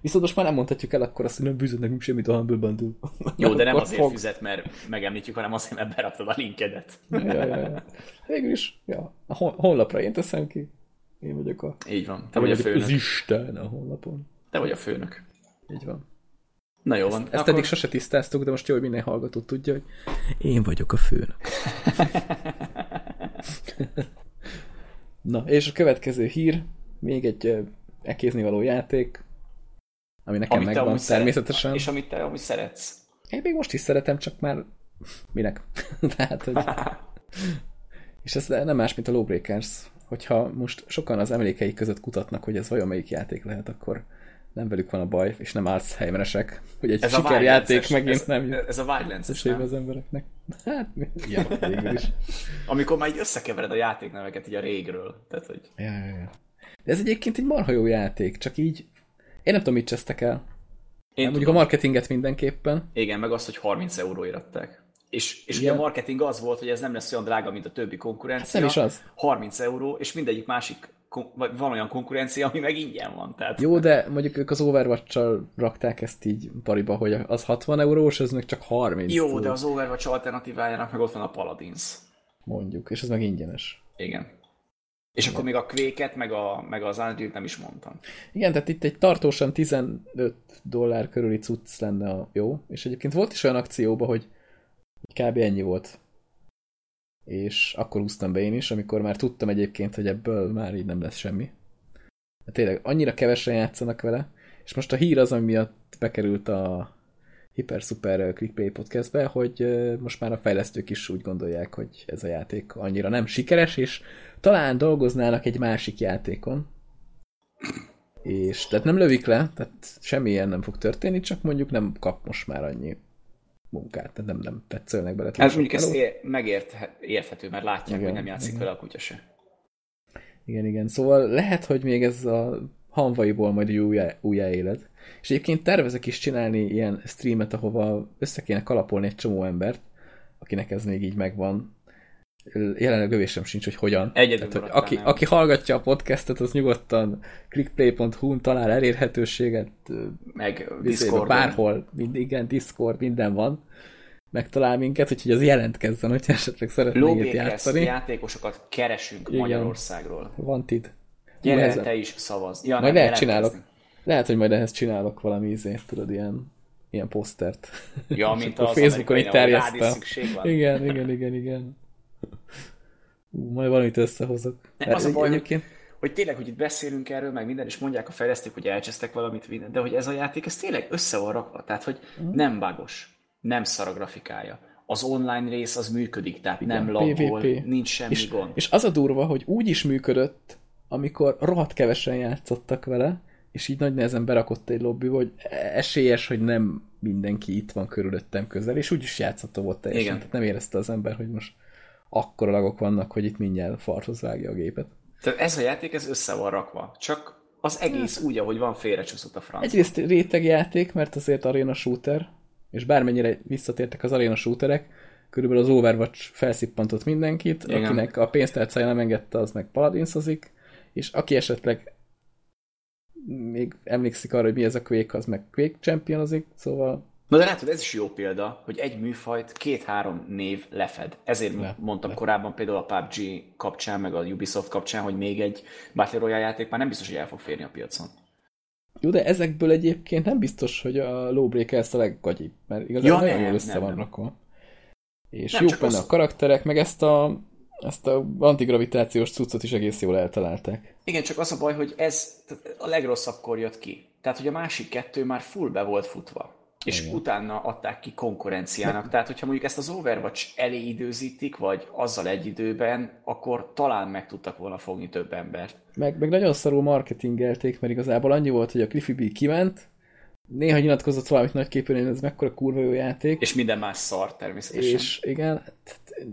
Viszont most már nem mondhatjuk el akkor azt, hogy nem bűzött nekünk semmit a Humble Bundle. Jó, de nem azért fog. fizet, mert megemlítjük, hanem azért, mert beraktad a linkedet. ja, ja, ja. Végül is, ja. A honlapra én teszem ki. Én vagyok a... Így van. Te vagy a főnök. Az Isten a honlapon. Te vagy a főnök. Így van. Na jó van. Ezt, ezt akkor... eddig sose tisztáztuk, de most jó, hogy minden hallgató tudja, hogy én vagyok a főnök. Na, és a következő hír, még egy ekézni való játék, ami nekem amit megvan természetesen. Szeret, és amit te amit szeretsz. Én még most is szeretem, csak már minek? Tehát, hogy... és ez nem más, mint a Lawbreakers hogyha most sokan az emlékeik között kutatnak, hogy ez vajon melyik játék lehet, akkor nem velük van a baj, és nem Alzheimeresek, hogy egy ez sikerjáték megint ez, nem jut. Ez a Wildlands az embereknek. Hát, ilyen végül is. Amikor már így összekevered a játékneveket így a régről. Tehát, hogy... Ja, ja, ja. De ez egyébként egy marha jó játék, csak így én nem tudom, mit csesztek el. Én mondjuk a marketinget mindenképpen. Igen, meg azt, hogy 30 euró adták. És, és ugye a marketing az volt, hogy ez nem lesz olyan drága, mint a többi konkurencia. Hát nem is az. 30 euró, és mindegyik másik vagy van olyan konkurencia, ami meg ingyen van. Tehát... Jó, de mondjuk ők az overwatch rakták ezt így pariba, hogy az 60 eurós, ez meg csak 30. Jó, de az Overwatch alternatívájának meg ott van a Paladins. Mondjuk, és ez meg ingyenes. Igen. És akkor még a kvéket, meg, a, meg az unreal nem is mondtam. Igen, tehát itt egy tartósan 15 dollár körüli cucc lenne a jó, és egyébként volt is olyan akcióban, hogy kb. ennyi volt. És akkor úsztam be én is, amikor már tudtam egyébként, hogy ebből már így nem lesz semmi. De tényleg, annyira kevesen játszanak vele, és most a hír az, ami miatt bekerült a Hyper Super Clickplay podcastbe, hogy most már a fejlesztők is úgy gondolják, hogy ez a játék annyira nem sikeres, és talán dolgoznának egy másik játékon. És tehát nem lövik le, tehát semmilyen nem fog történni, csak mondjuk nem kap most már annyi munkát, tehát nem, nem tetszölnek bele. Ez mondjuk ez megérthető, mert látják, igen, hogy nem játszik igen. vele a kutya se. Igen, igen. Szóval lehet, hogy még ez a hanvaiból majd újjá, éled. És egyébként tervezek is csinálni ilyen streamet, ahova össze kéne kalapolni egy csomó embert, akinek ez még így megvan. Jelenleg lövésem sincs, hogy hogyan. Egyedül Tehát, hogy aki, aki hallgatja a podcastet, az nyugodtan clickplay.hu-n talál elérhetőséget. Meg Discord. Bárhol, mind, igen, Discord, minden van. Megtalál minket, úgyhogy az jelentkezzen, hogy esetleg szeretnél itt játszani. játékosokat keresünk igen. Magyarországról. Wanted. Gyere, te is szavaz. Ja, majd lehet csinálok. Lehet, hogy majd ehhez csinálok valami ízét, tudod, ilyen, ilyen posztert. Ja, mint a Facebookon itt terjesztem. Igen, igen, igen, igen. Ú, majd valamit összehozok. Nem, az a baj, egyébként... hogy, tényleg, hogy itt beszélünk erről, meg minden, és mondják a fejlesztők, hogy elcsesztek valamit, minden, de hogy ez a játék, ez tényleg össze van rakva. Tehát, hogy mm. nem bugos, nem szar a grafikája. Az online rész az működik, tehát Igen, nem lagol, nincs semmi és, gond. És az a durva, hogy úgy is működött, amikor rohadt kevesen játszottak vele, és így nagy nehezen berakott egy lobby, hogy esélyes, hogy nem mindenki itt van körülöttem közel, és úgy is játszható volt teljesen. Igen. Tehát nem érezte az ember, hogy most akkora lagok vannak, hogy itt mindjárt farthoz vágja a gépet. Tehát ez a játék, ez össze van rakva. Csak az egész úgy, ahogy van, félrecsúszott a franc. Egyrészt rétegjáték, mert azért arena shooter, és bármennyire visszatértek az arena shooterek, körülbelül az Overwatch felszippantott mindenkit, Igen. akinek a pénztárcája nem engedte, az meg paladinszozik, és aki esetleg még emlékszik arra, hogy mi ez a Quake, az meg Quake championozik, szóval... Na de látod, ez is jó példa, hogy egy műfajt két-három név lefed. Ezért le, mondtam le. korábban például a PUBG kapcsán, meg a Ubisoft kapcsán, hogy még egy Battle Royale játék már nem biztos, hogy el fog férni a piacon. Jó, de ezekből egyébként nem biztos, hogy a Lawbreakers a leggagyibb, mert igazából ja, nagyon jól össze van rakva. És jó benne az... a karakterek, meg ezt a ezt a antigravitációs cuccot is egész jól eltalálták. Igen, csak az a baj, hogy ez a legrosszabbkor jött ki. Tehát, hogy a másik kettő már full be volt futva. És Igen. utána adták ki konkurenciának. Tehát, hogyha mondjuk ezt az Overwatch elé időzítik, vagy azzal egy időben, akkor talán meg tudtak volna fogni több embert. Meg, meg nagyon szarul marketingelték, mert igazából annyi volt, hogy a Cliffy B kiment, néha nyilatkozott valamit nagyképpen, ez mekkora kurva jó játék. És minden más szar természetesen. És igen,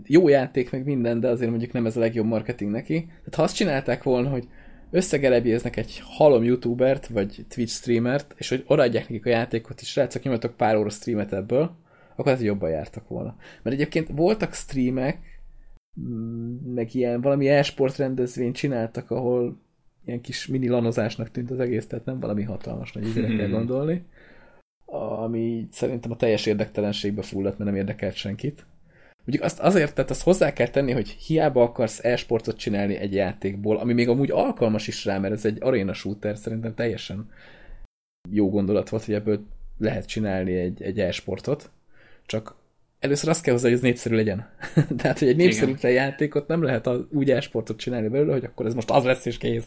jó játék meg minden, de azért mondjuk nem ez a legjobb marketing neki. Tehát ha azt csinálták volna, hogy összegelebjéznek egy halom youtubert, vagy Twitch streamert, és hogy odaadják nekik a játékot, és srácok, nyomjatok pár óra streamet ebből, akkor hogy jobban jártak volna. Mert egyébként voltak streamek, mm, meg ilyen valami e-sport rendezvényt csináltak, ahol ilyen kis mini lanozásnak tűnt az egész, tehát nem valami hatalmas nagy időre kell gondolni, ami szerintem a teljes érdektelenségbe fulladt, mert nem érdekelt senkit. Mondjuk azt azért, tehát azt hozzá kell tenni, hogy hiába akarsz e-sportot csinálni egy játékból, ami még amúgy alkalmas is rá, mert ez egy arena shooter, szerintem teljesen jó gondolat volt, hogy ebből lehet csinálni egy, egy e-sportot, csak először azt kell hozzá, hogy ez népszerű legyen. Tehát, hogy egy népszerű játékot nem lehet az, úgy e-sportot csinálni belőle, hogy akkor ez most az lesz és kész.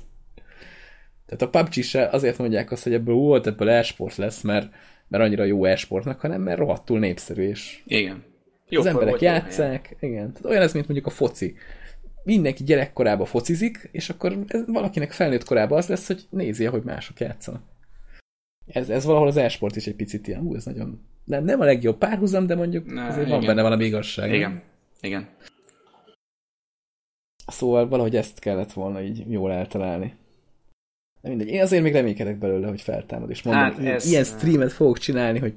Tehát a PUBG se azért mondják azt, hogy ebből volt, ebből e-sport lesz, mert, mert annyira jó e-sportnak, hanem mert rohadtul népszerű, és Igen. Jó, az emberek játszák, igen. Tehát olyan ez, mint mondjuk a foci. Mindenki gyerekkorában focizik, és akkor ez valakinek felnőtt korában az lesz, hogy nézi, hogy mások játszanak. Ez, ez valahol az e-sport is egy picit ilyen, hú, ez nagyon, nem, nem a legjobb párhuzam, de mondjuk Ne, azért igen. van benne valami igazság. nem? Igen, igen. Szóval valahogy ezt kellett volna így jól eltalálni. De mindegy, én azért még reménykedek belőle, hogy feltámad, és mondom, hát ez- ilyen streamet fogok csinálni, hogy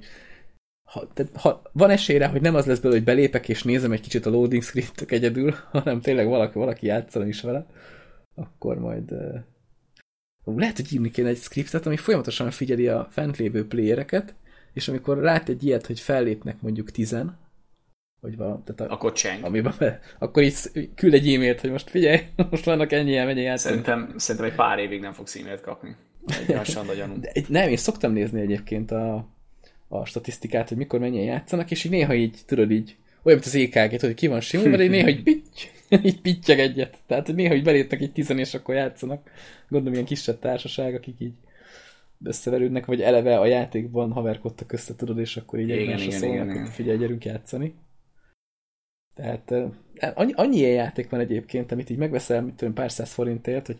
ha, tehát, ha van esély rá, hogy nem az lesz belőle, hogy belépek és nézem egy kicsit a loading screen egyedül, hanem tényleg valaki, valaki játszana is vele, akkor majd uh, lehet, hogy írni kéne egy scriptet, ami folyamatosan figyeli a fent lévő playereket, és amikor lát egy ilyet, hogy fellépnek mondjuk tizen, vagy valami, tehát a, Akkor cseng. amiben be, akkor így küld egy e-mailt, hogy most figyelj, most vannak ennyien, menjél játszani. Szerintem, szerintem egy pár évig nem fogsz e-mailt kapni. Egy a gyanú. Nem, én szoktam nézni egyébként a, a statisztikát, hogy mikor mennyien játszanak, és így néha így, tudod így, olyan, mint az EKG, hogy ki van simulva, de így néha így pitty, így pittyeg egyet. Tehát, hogy néha így beléptek egy tizen, és akkor játszanak. Gondolom, ilyen kisebb társaság, akik így összeverődnek, vagy eleve a játékban haverkodtak össze, tudod, és akkor így egymásra szólnak, igen, hogy figyelj, gyerünk játszani. Tehát eh, annyi, annyi ilyen játék van egyébként, amit így megveszel, mit tudom, pár száz forintért, hogy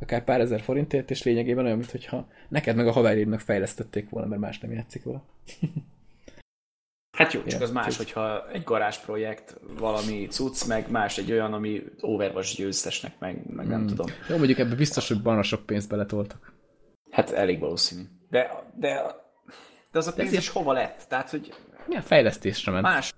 akár pár ezer forintért, és lényegében olyan, mintha neked meg a haverjaidnak fejlesztették volna, mert más nem játszik vele. Hát jó, csak az más, hogyha egy garázsprojekt, valami cucc, meg más egy olyan, ami Overwatch győztesnek, meg, meg nem Hmm. tudom. Jó, mondjuk ebbe biztos, hogy barna sok pénzt beletoltak. Hát elég valószínű. De, de, de az a pénz is hova lett? Tehát, hogy Milyen fejlesztésre ment? más...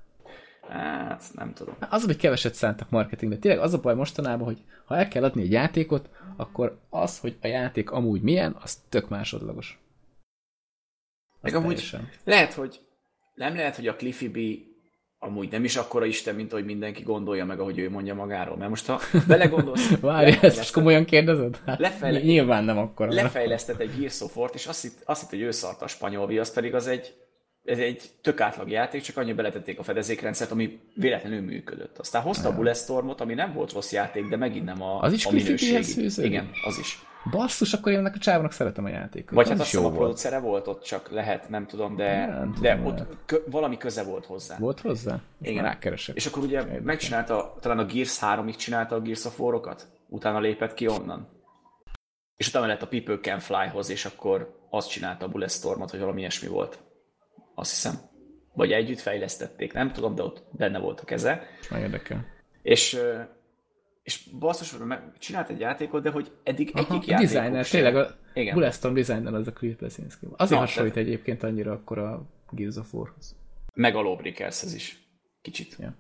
Hát, nem tudom. Az, hogy keveset szántak marketingre. Tényleg az a baj mostanában, hogy ha el kell adni egy játékot, akkor az, hogy a játék amúgy milyen, az tök másodlagos. Az Meg amúgy teljesen. lehet, hogy nem lehet, hogy a Cliffy B amúgy nem is akkora isten, mint ahogy mindenki gondolja meg, ahogy ő mondja magáról. Mert most ha belegondolsz, Várj, ezt most komolyan kérdezed? Hát, Lefejle- ny- Nyilván nem akkor. lefejlesztett egy Gears és azt hitt, azt hitt, hogy ő szart a spanyol viasz, pedig az egy, ez egy tök átlag játék, csak annyi beletették a fedezékrendszert, ami véletlenül működött. Aztán hozta a Bulletstormot, ami nem volt rossz játék, de megint nem a, Az is a minőségi. Igen, az is. Basszus, akkor én ennek a csávónak szeretem a játékot. Vagy Az hát azt hiszem a producere volt ott, csak lehet, nem tudom, de, Nem de tudom, ott kö, valami köze volt hozzá. Volt hozzá? Igen. Rákeresek. És akkor ugye megcsinálta, talán a Gears 3-ig csinálta a Gears of War-okat, utána lépett ki onnan. És utána lett a People Can Fly-hoz, és akkor azt csinálta a Bulletstormot, vagy valami ilyesmi volt. Azt hiszem. Vagy együtt fejlesztették, nem tudom, de ott benne volt a keze. Már érdekel. És, és basszus, meg csinált egy játékot, de hogy eddig Aha, egyik a játékuk designer, sem- tényleg a Igen. Bulletstorm designer az a Chris Blesinski. Azért Na, hasonlít egyébként annyira akkor a Gears of War-hoz. meg a Lawbreakershez is. Kicsit. Ja.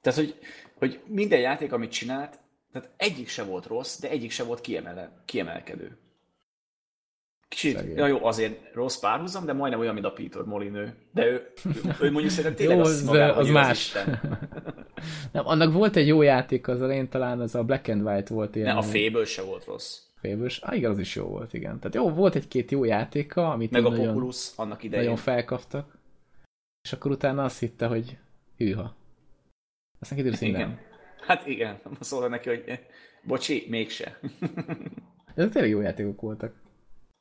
Tehát, hogy, hogy minden játék, amit csinált, tehát egyik se volt rossz, de egyik se volt kiemele, kiemelkedő. Kicsit, ja jó, azért rossz párhuzam, de majdnem olyan, mint a Peter Molyneux. De ő, ő, ő mondjuk szerintem tényleg Jó, az, magáról, az ő más. Isten. Nem, annak volt egy jó játék az elején, talán az a Black and White volt ilyen. Ne, a féből se volt rossz. Fébős. Ah, igen, az is jó volt, igen. Tehát jó, volt egy-két jó játéka, amit Meg a nagyon, Populus annak idején. nagyon felkaptak. És akkor utána azt hitte, hogy hűha. Aztán kiderült, hogy nem. Hát igen, szólta neki, hogy eh, bocsi, mégse. Ezek tényleg jó játékok voltak.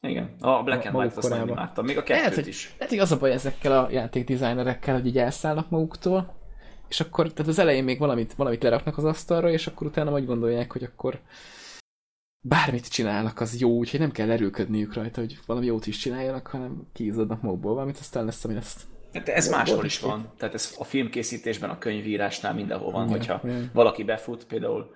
Igen, a Black and White-t azt korában. imádtam, még a Lehet, kettőt hogy, is. lehet, hogy az a baj ezekkel a játékdesignerekkel, hogy így elszállnak maguktól, és akkor tehát az elején még valamit, valamit leraknak az asztalra, és akkor utána majd gondolják, hogy akkor bármit csinálnak, az jó, úgyhogy nem kell erőködniük rajta, hogy valami jót is csináljanak, hanem kiizadnak magukból valamit, aztán lesz, ami lesz. Hát ez máshol is van. Tehát ez a filmkészítésben, a könyvírásnál mindenhol van, Igen, hogyha igen. valaki befut, például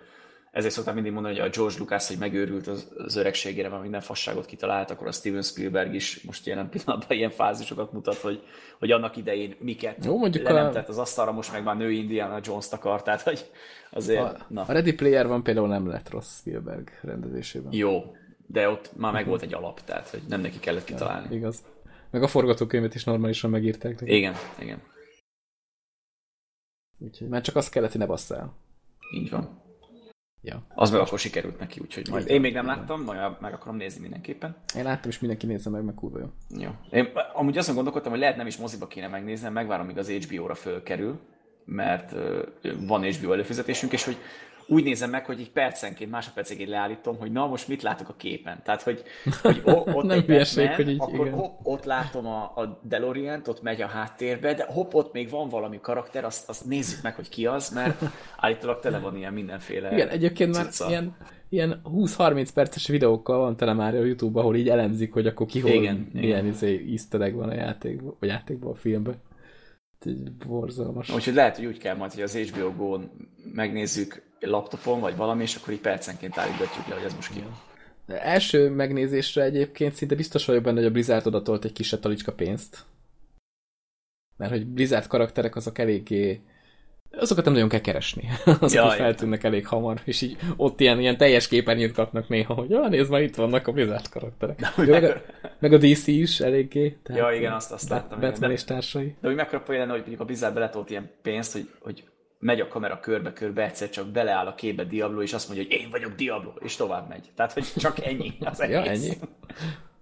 ezért szoktam mindig mondani, hogy a George Lucas, hogy megőrült az, az öregségére, mert minden fasságot kitalált, akkor a Steven Spielberg is most jelen pillanatban ilyen fázisokat mutat, hogy, hogy annak idején miket Jó, mondjuk le nem a- tett az asztalra, most meg már nő Indiana Jones-t akar, tehát hogy azért, A, na, a Ready Player van például nem lett rossz Spielberg rendezésében. jó, de ott már meg volt egy alap, tehát hogy nem neki kellett kitalálni. Igaz. Meg a forgatókönyvet is normálisan megírták. neki. Igen, igen, Úgyhogy már csak azt kellett, hogy ne basszál. így van. Ja. Az meg akkor sikerült neki, úgyhogy majd én még nem láttam, majd meg akarom nézni mindenképpen. Én láttam, és mindenki nézze meg, meg kurva jó. Jó. Én amúgy azon gondolkodtam, hogy lehet nem is moziba kéne megnézni, megvárom, míg az HBO-ra fölkerül, mert van HBO előfizetésünk, és hogy úgy nézem meg, hogy egy percenként, másodpercenként leállítom, hogy na most mit látok a képen. Tehát, hogy, hogy ott Nem egy hülyeség, Batman, hogy így, akkor igen. hopp, ott látom a, a delorean ott megy a háttérbe, de hopp, ott még van valami karakter, azt, azt nézzük meg, hogy ki az, mert állítólag tele van ilyen mindenféle Igen, egyébként már cucca. ilyen, ilyen 20-30 perces videókkal van tele már a YouTube, ahol így elemzik, hogy akkor ki hol Igen, milyen igen. izé, easter van a játékban, vagy játékban, a filmben. Borzalmas. Úgyhogy lehet, hogy úgy kell majd, hogy az HBO Go-n megnézzük laptopon, vagy valami, és akkor így percenként állítgatjuk le, hogy ez most ki. De első megnézésre egyébként szinte biztos vagyok benne, hogy a Blizzard odatolt egy kisebb talicska pénzt. Mert hogy Blizzard karakterek azok eléggé azokat nem nagyon kell keresni. Azok Ja, feltűnnek elég hamar, és így ott ilyen, ilyen teljes képernyőt kapnak néha, hogy ja, nézd már, itt vannak a Blizzard karakterek. Jó, meg, a, meg a DC is eléggé. Tehát Ja, igen, azt- azt láttam, igen. Batman De- és társai. De úgy mekkora poén lenne, hogy mondjuk a Blizzard beletolt ilyen pénzt, hogy, hogy megy a kamera körbe-körbe, egyszer csak beleáll a képbe Diablo, és azt mondja, hogy én vagyok Diablo, és tovább megy. Tehát, hogy csak ennyi az egész. Ja, ennyi.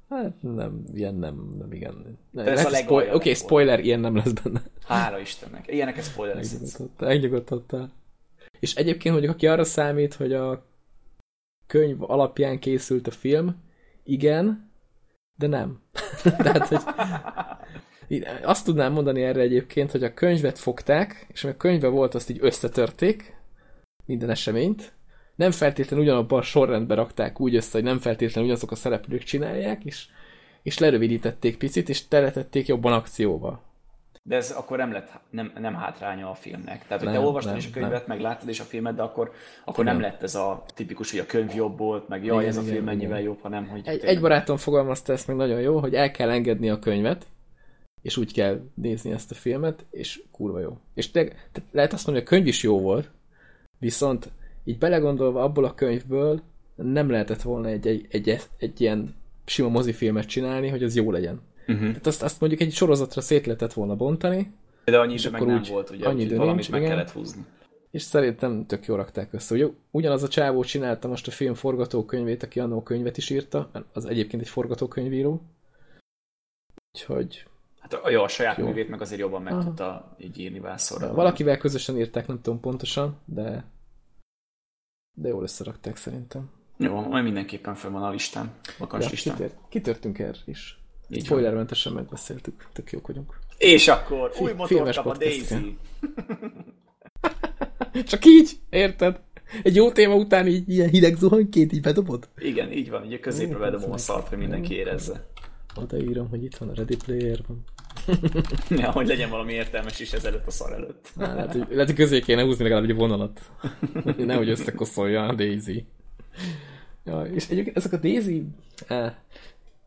Hát nem, ilyen nem, nem igen. ez Lehet, a spoil- Oké, okay, spoiler, ilyen nem lesz benne. Hála Istennek. Ilyeneket spoilerezhetsz. Megnyugodtál. Megnyugodtál. És egyébként mondjuk, aki arra számít, hogy a könyv alapján készült a film, igen, de nem. Tehát, hogy azt tudnám mondani erre egyébként, hogy a könyvet fogták, és ami a könyve volt, azt így összetörték, minden eseményt, nem feltétlenül ugyanabban a sorrendbe rakták úgy össze, hogy nem feltétlenül ugyanazok a szereplők csinálják, és, és lerövidítették picit, és teletették jobban akcióba. De ez akkor nem lett nem, nem hátránya a filmnek. Tehát, hogy Nem, te olvastad nem, is a könyvet, meg láttad is a filmet, de akkor, akkor Igen. nem lett ez a tipikus, hogy a könyv jobb volt, meg jaj, Igen, ez a igen, film igen. mennyivel jobb, hanem hogy... Egy, tényleg- egy barátom fogalmazta ezt meg nagyon jó, hogy el kell engedni a könyvet, és úgy kell nézni ezt a filmet, és kurva jó. És te, te lehet azt mondani, hogy a könyv is jó volt, viszont így belegondolva abból a könyvből nem lehetett volna egy, egy, egy, egy ilyen sima mozifilmet csinálni, hogy az jó legyen. Uh-huh. Tehát azt, azt mondjuk egy sorozatra szét lehetett volna bontani, De annyi idő meg nem úgy- volt, ugye, annyi idő valamit nincs, meg igen. kellett húzni. és szerintem tök jól rakták össze. Ugye ugyanaz a csávó csinálta most a film forgatókönyvét, aki annó könyvet is írta, mert az egyébként egy forgatókönyvíró. Úgyhogy Hát a, jó, a saját Jó. művét meg azért jobban meg Aha. tudta így írni vászorra. valakivel közösen írták, nem tudom pontosan, de de jól összerakták szerintem. Jó, majd mindenképpen fel van a listán, vakans Ja, listán. kitért, kitörtünk erre is. Így. Spoilermentesen megbeszéltük, tök jók vagyunk. És akkor új motorkap a Daisy. Csak így, érted? Egy jó téma után így ilyen hideg zuhanyként így bedobod? Igen, így van, ugye középre Jó, bedobom a szart, hogy mindenki érezze. Odaírom, hogy itt van a Ready Player van. Ja, hogy legyen valami értelmes is ezelőtt a szar előtt. Lehet, hogy, lehet, hogy közé kéne húzni legalább egy vonalat. Nehogy összekoszolja a Daisy. Ja, és egyébként ezek a Daisy... Eh,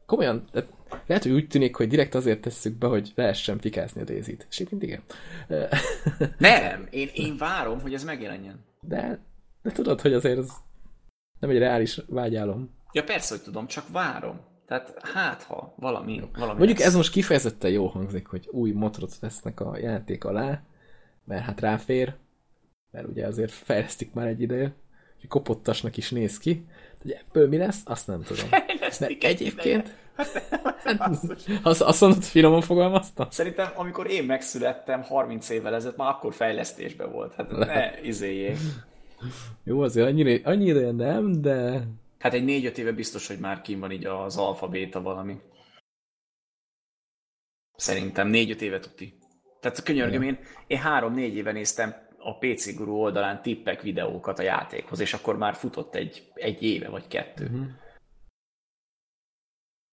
komolyan, tehát lehet, hogy úgy tűnik, hogy direkt azért tesszük be, hogy lehessen pikázni a Daisy-t. És egyébként igen. Eh, Nem, én, én várom, hogy ez megjelenjen. De, de tudod, hogy azért az nem egy reális vágyálom. Ja persze, hogy tudom, csak várom. Tehát hát, ha valami, valami Mondjuk lesz. ez most kifejezetten jó hangzik, hogy új motorot vesznek a játék alá, mert hát ráfér, mert ugye azért fejlesztik már egy ideje, hogy kopottasnak is néz ki, hogy ebből mi lesz, azt nem tudom. Fejlesztik egy egyébként, hát, Basszus. azt, azt mondod, finoman fogalmazta? Szerintem, amikor én megszülettem 30 évvel ezelőtt, már akkor fejlesztésben volt. Hát ne izéljék. Jó, azért annyi, annyi ideje nem, de Hát egy 4-5 éve biztos, hogy már kim van így az alfabéta valami. Szerintem 4-5 éve tuti. Tehát könyörgöm, én, én 3-4 éve néztem a PC Guru oldalán tippek videókat a játékhoz, és akkor már futott egy, egy éve vagy kettő. Mhm.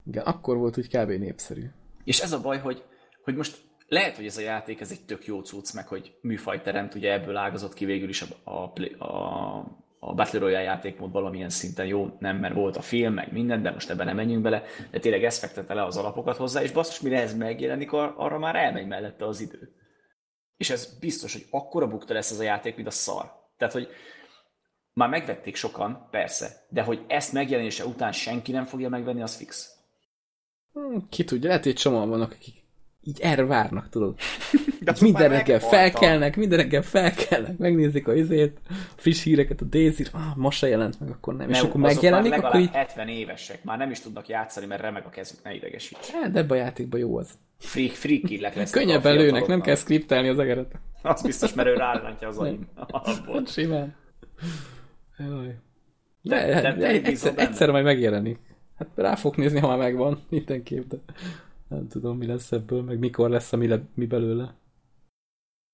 igen, akkor volt úgy kb. népszerű. És ez a baj, hogy, hogy most lehet, hogy ez a játék ez egy tök jó cucc, meg hogy műfaj teremt, ugye ebből ágazott ki végül is a, a, a, a Battle Royale játékmód valamilyen szinten jó, nem, mert volt a film, meg minden, de most ebben nem menjünk bele, de tényleg ez fektette le az alapokat hozzá, és basszus, mire ez megjelenik, ar- arra már elmegy mellette az idő. És ez biztos, hogy akkora bukta lesz ez a játék, mint a szar. Tehát, hogy már megvették sokan, persze, de hogy ezt megjelenése után senki nem fogja megvenni, az fix. Hm, Ki tudja, lehet, hogy csomóan vannak, akik így erre várnak, tudod. De Így minden reggel felkelnek, minden reggel felkelnek, megnézik a izét, a friss híreket, a daisy ah, ma se jelent meg, akkor nem. És Nem, akkor megjelenik, már akkor így, legalább 70 évesek, már nem is tudnak játszani, mert remeg a kezük, ne idegesíts. hát, de ebbe a játékban jó az. Freak, freak killek lesznek Könnyebben lőnek, nem kell skriptelni az egeret. Az biztos, mert ő rárántja az aim. Hát simán. Jaj. De- De, de- de, egyszer, egyszer majd megjelenik. Hát rá fog nézni, ha már megvan, mindenképp, de nem tudom, mi lesz ebből, meg mikor lesz, ami le, mi belőle.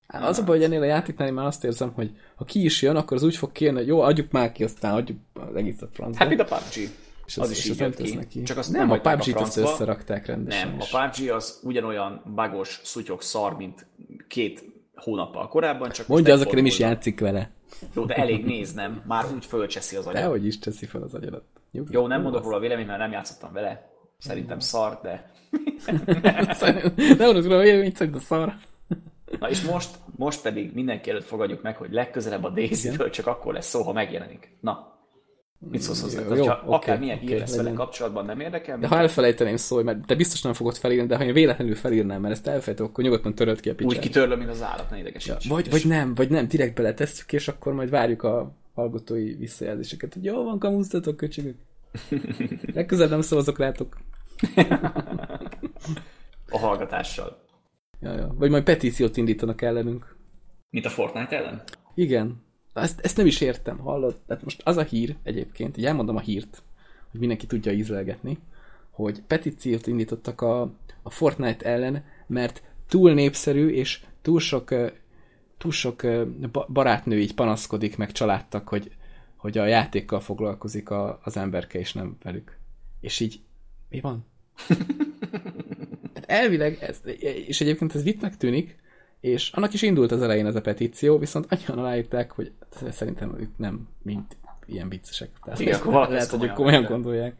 Hát az a baj, hogy ennél a játéknál én már azt érzem, hogy ha ki is jön, akkor az úgy fog kérni, hogy jó, adjuk már ki, aztán adjuk az egészet francba. Hát mint a PUBG. és az is így az jött tesz ki. neki. Csak azt nem, nem a a PUBG-t azt összerakták rendesen Nem, is. a PUBG az ugyanolyan bagos, szutyok, szar, mint két hónappal korábban, csak Mondja az, aki nem is játszik vele. Jó, de elég néznem, már úgy fölcseszi az agyat. Dehogy is teszi fel az agyadat. Jó, nem mondok róla véleményt, mert nem játszottam vele. Szerintem szar, de... Nem mondod róla, hogy szerint a szar. Na és most, most pedig mindenki előtt fogadjuk meg, hogy legközelebb a Daisy-ről csak akkor lesz szó, ha megjelenik. Na, mit szólsz hozzá? Jó, jó, hogyha oké, akár milyen hír lesz vele kapcsolatban, nem érdekel? De ha elfelejteném szólni, mert te biztos nem fogod felírni, de ha én véletlenül felírnám, mert ezt elfelejtem, akkor nyugodtan töröd ki a Úgy picsát. kitörlöm, mint az állat, ne idegesíts. Vagy, vagy nem, vagy nem, direkt beletesszük, és akkor majd várjuk a hallgatói visszajelzéseket, hogy jó van, kamusztatok, köcsögök. Legközelebb nem szavazok rátok. A hallgatással. Ja, ja. Vagy majd petíciót indítanak ellenünk. Mint a Fortnite ellen? Igen. Ezt, ezt nem is értem, hallod? Tehát most az a hír egyébként, így elmondom a hírt, hogy mindenki tudja ízlelgetni, hogy petíciót indítottak a, a Fortnite ellen, mert túl népszerű, és túl sok, túl sok barátnő így panaszkodik, meg családtak, hogy, hogy a játékkal foglalkozik a, az emberke, és nem velük. És így, mi van? Hát elvileg, ez, és egyébként ez vittnek tűnik, és annak is indult az elején ez a petíció, viszont annyian aláírták, hogy szerintem ők nem mint ilyen viccesek. Tehát Igen, akkor valaki lehet, hogy ők komolyan gondolják.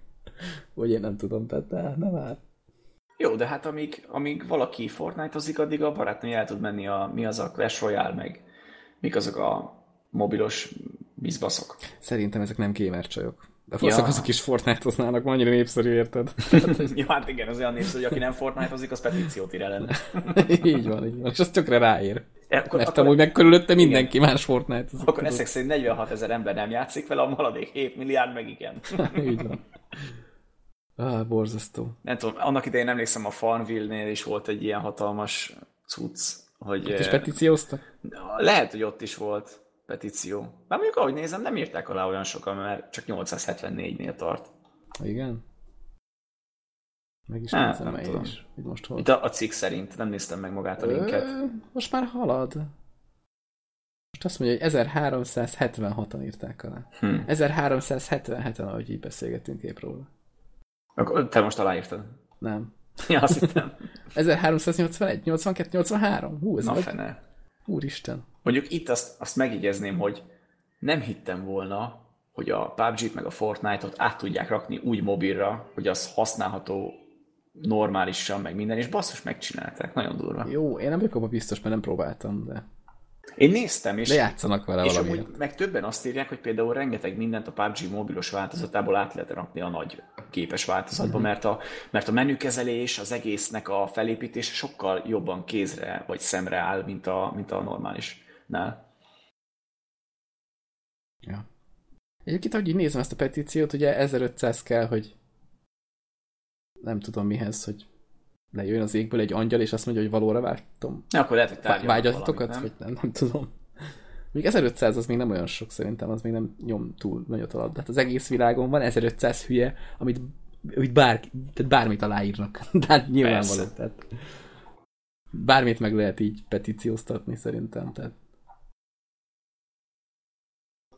Vagy én nem tudom, tehát de, nem áll. Jó, de hát amíg, amíg valaki Fortnite-ozik, addig a barátnő el tud menni a, mi az a Clash Royale, meg mik azok a mobilos bizbaszok. Szerintem ezek nem gamer csajok. De Ja. valószínűleg azok is Fortnite-oznának, annyira népszerű, érted? Jó, hát igen, az olyan népszerű, hogy aki nem Fortnite-ozik, az petíciót ír ellen. így van, így van. És az tökre ráér. E, Akkor, Mert akkor, amúgy meg körülötte mindenki más fortnite akkor ezek szerint 46 ezer ember nem játszik vele, a maradék 7 milliárd meg igen. így van. Ah, borzasztó. Nem tudom, annak idején emlékszem a Farmville-nél is volt egy ilyen hatalmas cucc, hogy... És eh, petícióztak? Lehet, hogy ott is volt petíció. Már mondjuk ahogy nézem, nem írták alá olyan sokan, mert csak 874-nél tart. Igen. Meg is Hát, nézem nem meg tudom. is, hogy most hol. Itt a, a cikk szerint, nem néztem meg magát a linket. Ö, most már halad. Most azt mondja, hogy 1376-an írták alá. Hm. 1377-en, ahogy így beszélgetünk épp róla. Akkor te most aláírtad. Nem. Ja, azt hittem. 1381, 82, 83. Hú, ez Na nagy. fene. Úristen. Mondjuk itt azt, azt megjegyezném, hogy nem hittem volna, hogy a PUBG-t meg a Fortnite-ot át tudják rakni úgy mobilra, hogy az használható normálisan, meg minden, és basszus megcsinálták. Nagyon durva. Jó, én nem vagyok abban biztos, mert nem próbáltam, de, Én néztem, és de játszanak vele És amúgy meg többen azt írják, hogy például rengeteg mindent a PUBG mobilos változatából át lehet rakni a nagy képes változatba, Mhm. mert, a, mert a menükezelés, az egésznek a felépítése sokkal jobban kézre vagy szemre áll, mint a, mint a normálisnál. Ja. Egyébként, ahogy így nézem ezt a petíciót, ugye 1500 kell, hogy nem tudom mihez, hogy lejöjjön az égből egy angyal, és azt mondja, hogy valóra váltom. Na, akkor lehet, hogy Vágyatokat? valamit, Vagy nem, nem tudom. Még 1500 az még nem olyan sok szerintem, az még nem nyom túl nagyot alatt. Tehát az egész világon van 1500 hülye, amit, amit bár, tehát bármit aláírnak. Tehát nyilvánvaló. Tehát bármit meg lehet így petícióztatni szerintem. Tehát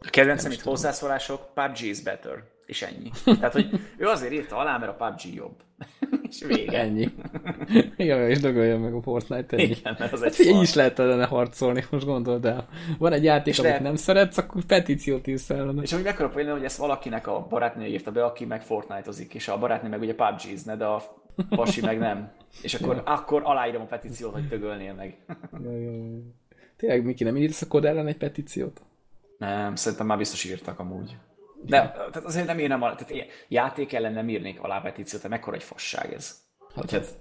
A kedvencem itt hozzászólások, PUBG is better. És ennyi. Tehát, hogy ő azért írta alá, mert a PUBG jobb. és vége. ennyi. Igen, és dögöljön meg a Fortnite, ennyi. Igen, mert az egy Hát figyelj, így is lehet ellene harcolni, most gondold el. Van egy játék, És amit lehet- nem szeretsz, akkor petíciót írsz ellene. És amúgy mekkora poén, hogy ezt valakinek a barátnője írta be, aki meg Fortnite-ozik, és a barátnő meg ugye PUBG-zne, de a pasi meg nem. És akkor, akkor aláírom a petíciót, hogy tögölnél meg. Jaj, jaj, jaj. Tényleg, Miki, nem írsz a kod ellen egy petíciót? Nem, szerintem már biztos írtak amúgy. De tehát azért nem írnám tehát ilyen játék ellen nem írnék alá petíciót, de mekkora egy fasság ez. Hát, hát,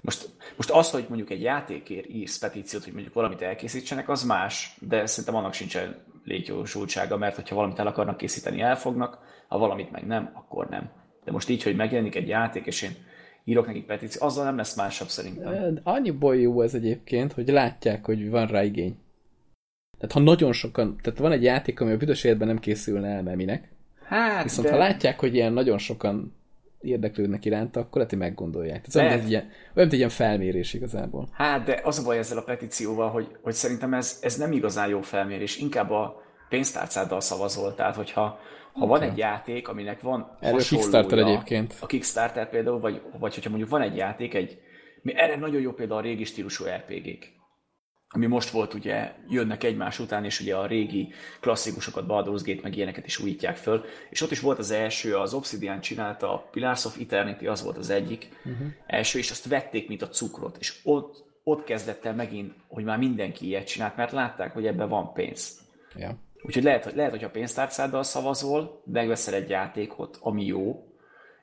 most, most az, hogy mondjuk egy játékért írsz petíciót, hogy mondjuk valamit elkészítsenek, az más, de szerintem annak sincsen létjogosultsága, mert hogyha valamit el akarnak készíteni, elfognak, ha valamit meg nem, akkor nem. De most így, hogy megjelenik egy játék, és én írok nekik petíciót, azzal nem lesz másabb szerintem. Annyiból jó ez egyébként, hogy látják, hogy van rá igény. Tehát ha nagyon sokan, tehát van egy játék, ami a büdös életben nem készülne el, mert minek. Hát, Viszont de... ha látják, hogy ilyen nagyon sokan érdeklődnek iránta, akkor lehet, hogy meggondolják. Tehát olyan, egy ilyen, olyan, egy ilyen felmérés igazából. Hát, de az a baj ezzel a petícióval, hogy, hogy szerintem ez, ez nem igazán jó felmérés, inkább a pénztárcáddal szavazol. Tehát, hogyha ha van egy játék, aminek van Erről hasonlója, Kickstarter egyébként. A Kickstarter például, vagy, vagy hogyha mondjuk van egy játék, egy, mi erre nagyon jó például a régi stílusú RPG-k ami most volt, ugye jönnek egymás után, és ugye a régi klasszikusokat, Baldur's Gate, meg ilyeneket is újítják föl, és ott is volt az első, az Obsidian csinálta, a Pillars of Eternity, az volt az egyik uh-huh. első, és azt vették, mint a cukrot, és ott, ott kezdett el megint, hogy már mindenki ilyet csinált, mert látták, hogy ebben van pénz. Ja. Úgyhogy lehet, lehet, hogy a pénztárcáddal szavazol, megveszel egy játékot, ami jó,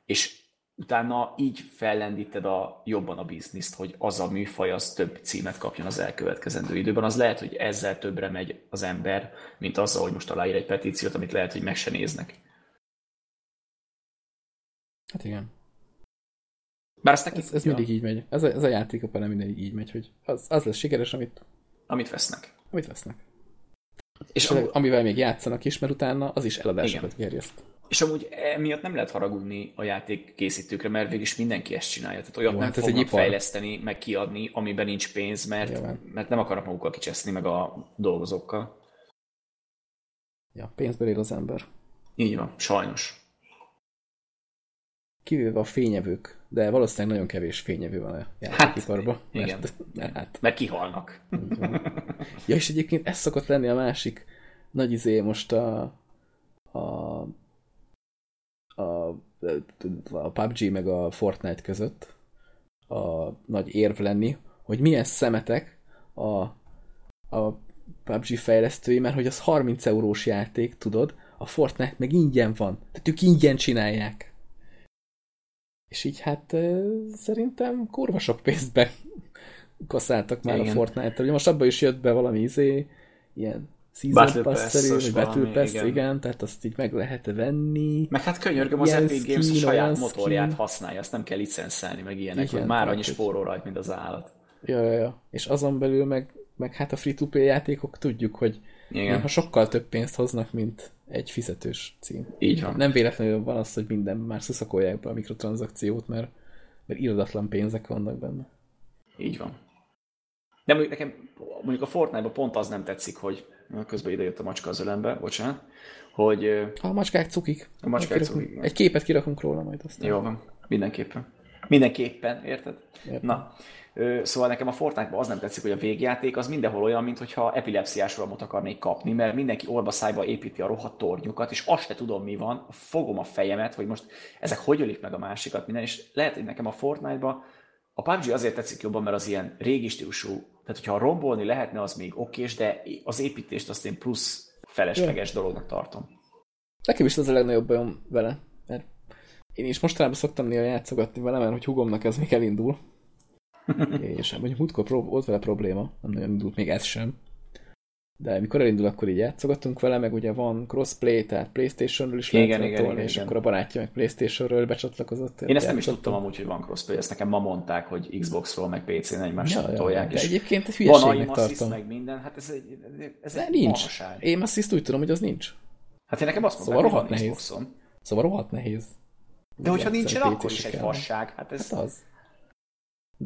és utána így fellendíted a, jobban a bizniszt, hogy az a műfaj az több címet kapjon az elkövetkezendő időben. Az lehet, hogy ezzel többre megy az ember, mint azzal, hogy most aláír egy petíciót, amit lehet, hogy meg se néznek. Hát igen. Bár ezt neki Ez, ez mindig így megy. Ez a, ez a játék a nem mindig így megy, hogy az, az lesz sikeres, amit, Amit vesznek. amit vesznek. És, És amivel még játszanak is, mert utána az is eladásokat gerjeszt. És amúgy emiatt nem lehet haragudni a játék készítőkre, mert végig mindenki ezt csinálja. Tehát olyat Jó, nem hát fognak egy fejleszteni, meg kiadni, amiben nincs pénz, mert, Nyilván. mert nem akarnak magukkal kicseszni, meg a dolgozókkal. Ja, pénzből él az ember. Így van, sajnos. Kivéve a fényevők, de valószínűleg nagyon kevés fényevő van a játékiparban. igen. Mert, mert hát, Mert kihalnak. Ja, és egyébként ez szokott lenni a másik nagy izé most a a, a, a PUBG meg a Fortnite között a nagy érv lenni, hogy milyen szemetek a, a PUBG fejlesztői, mert hogy az 30 eurós játék, tudod, a Fortnite meg ingyen van. Tehát ők ingyen csinálják. És így hát szerintem kurva sok pénzt be kaszáltak már Igen. a Fortnite-tal. Ugye most abban is jött be valami izé, ilyen Season Pass-szerű, Pass-os vagy Battle Pass, igen. igen. tehát azt így meg lehet venni. Meg hát könyörgöm, az Epic Games a saját motorját használja, azt nem kell licenszelni, meg ilyenek, Igen, hogy már annyi spórol rajt, mint az állat. Ja, ja, ja. És azon belül meg, meg hát a free-to-play játékok tudjuk, hogy Igen, néha sokkal több pénzt hoznak, mint egy fizetős cím. így van. Nem véletlenül van az, hogy minden már szuszakolják be a mikrotranszakciót, mert, mert irodatlan pénzek vannak benne. Így van. De mondjuk nekem, mondjuk a Fortnite-ban pont az nem tetszik, hogy közben ide jött a macska az ölembe, bocsánat, hogy a macskák cukik. A macskák Kirakunk- cukik. Egy képet kirakunk róla majd aztán. jó van, mindenképpen. Mindenképpen, érted? Értem. Na, szóval nekem a Fortnite-ban az nem tetszik, hogy a végjáték az mindenhol olyan, mintha epilepsziás rohamot akarnék kapni, mert mindenki orba szájba építi a rohadt tornyukat, és azt se tudom, mi van, fogom a fejemet, hogy most ezek hogy ölik meg a másikat, minden, és lehet, hogy nekem a Fortnite-ban a PUBG azért tetszik jobban, mert az ilyen régi stílusú, tehát hogyha rombolni lehetne, az még okés, de az építést azt én plusz felesleges dolognak tartom. Nekem is az a legnagyobb bajom vele, mert én is mostanában szoktam néha játszogatni vele, mert hogy hugomnak ez még elindul. és mondjuk múltkor prób- volt vele probléma, nem nagyon indult még ez sem. De mikor elindul, akkor így játszogatunk vele, meg ugye van crossplay, tehát Playstation-ről is Igen, lehet igen, tolni, igen, és igen. akkor a barátja meg Playstation-ről becsatlakozott. Én ezt nem is tudtam amúgy, hogy van crossplay, ezt nekem ma mondták, hogy Xbox-ról, meg PC-n egymással Ja, ja, tolják, és egyébként egy van hülyeségnek assist, tartom. meg minden, hát ez egy, ez De egy nincs. Én azt úgy tudom, hogy az nincs. Hát én nekem azt mondták, Szóval rohadt van nehéz. Xboxon. Szóval rohadt nehéz. De hogyha nincsen, akkor is egy fasság. Hát ez... Hát az.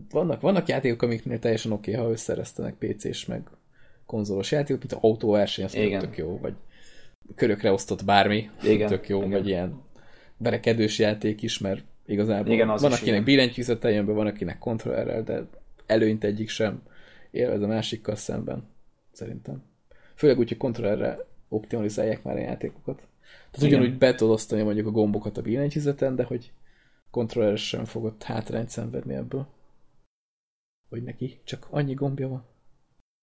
Vannak, vannak játékok, amiknél teljesen oké, okay, ha összeresztenek PC-s meg konzolos játékok, mint autóverseny, az Igen. tök jó, vagy körökre osztott bármi, Igen, tök jó, igen. vagy ilyen verekedős játék is, mert igazából Igen, az van, akinek igen. billentyűzete jön be, van, akinek kontrollerrel, de előnyt egyik sem élvez a másikkal szemben, szerintem. Főleg úgy, hogy kontrollerre optimalizálják már a játékokat. Tehát Igen. ugyanúgy be tudod osztani mondjuk a gombokat a billentyűzeten, de hogy kontroller sem fogott hátrányt szenvedni ebből. Hogy neki csak annyi gombja van.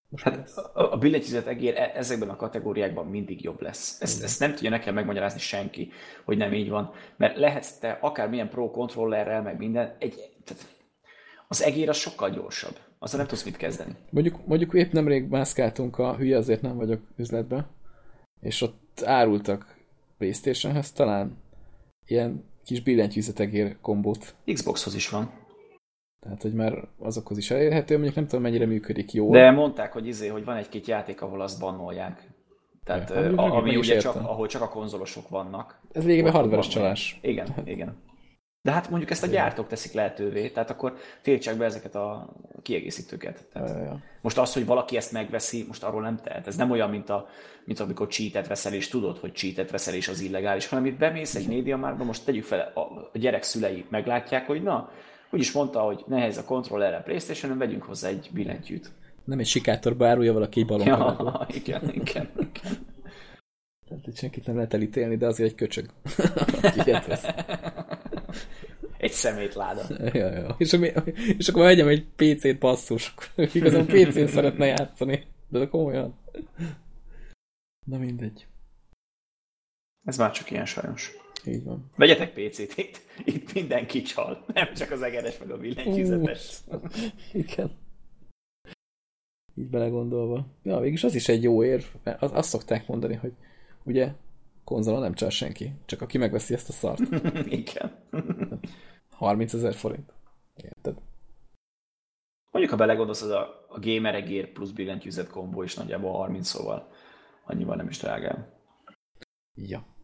Most Hát a, a billentyűzet egér e- ezekben a kategóriákban mindig jobb lesz. Ezt, ezt nem tudja nekem megmagyarázni senki, hogy nem így van. Mert lehetsz te akármilyen pro kontrollerrel, meg minden, egy, tehát az egér az sokkal gyorsabb. Azzal nem tudsz mit kezdeni. Mondjuk, mondjuk épp nemrég mászkáltunk a hülye, azért nem vagyok üzletbe, és ott árultak Playstationhez talán ilyen kis billentyűzetegér kombót. Xboxhoz is van. Tehát, hogy már azokhoz is elérhető, mondjuk nem tudom, mennyire működik jól. De mondták, hogy izé, hogy van egy-két játék, ahol azt bannolják. Tehát, Ja, hát, ami ugye csak, ahol csak a konzolosok vannak. Ez lényegében hardveres van. csalás. Igen, igen. De hát mondjuk ezt a gyártók teszik lehetővé, tehát akkor tiltsák be ezeket a kiegészítőket. Tehát Ja, ja. most az, hogy valaki ezt megveszi, most arról nem tehet. Ez nem olyan, mint, a, mint amikor cheatet veszel, és tudod, hogy cheatet veszel, és az illegális, hanem itt bemész egy médiamárba, most tegyük fel, a gyerek szülei meglátják, hogy na, úgyis mondta, hogy nehéz a kontrollerre Playstation-on, vegyünk hozzá egy billentyűt. Nem egy sikátorba árulja valaki egy balonkalából. Ja, igen, igen, igen. Tehát itt senkit nem lehet elítélni, de azért egy köcsög. Egy szemétláda. ja, ja. És, ami, és akkor vegyem egy PC-t basszus, igazán PC-n szeretne játszani. De komolyan. Na mindegy. Ez már csak ilyen sajnos. Így van. Vegyetek PC-t, itt, mindenki csal. Nem csak az egeres, meg a billentyűzetes. Igen. Így belegondolva. Ja, végülis az is egy jó érv. mert Az, azt szokták mondani, hogy ugye konzolon nem csal senki, csak aki megveszi ezt a szart. Igen. 30 ezer forint. Érted? Mondjuk, ha belegondolsz, az a, a gamer egér plusz billentyűzet kombó is nagyjából 30 szóval annyival nem is drágább. Ja.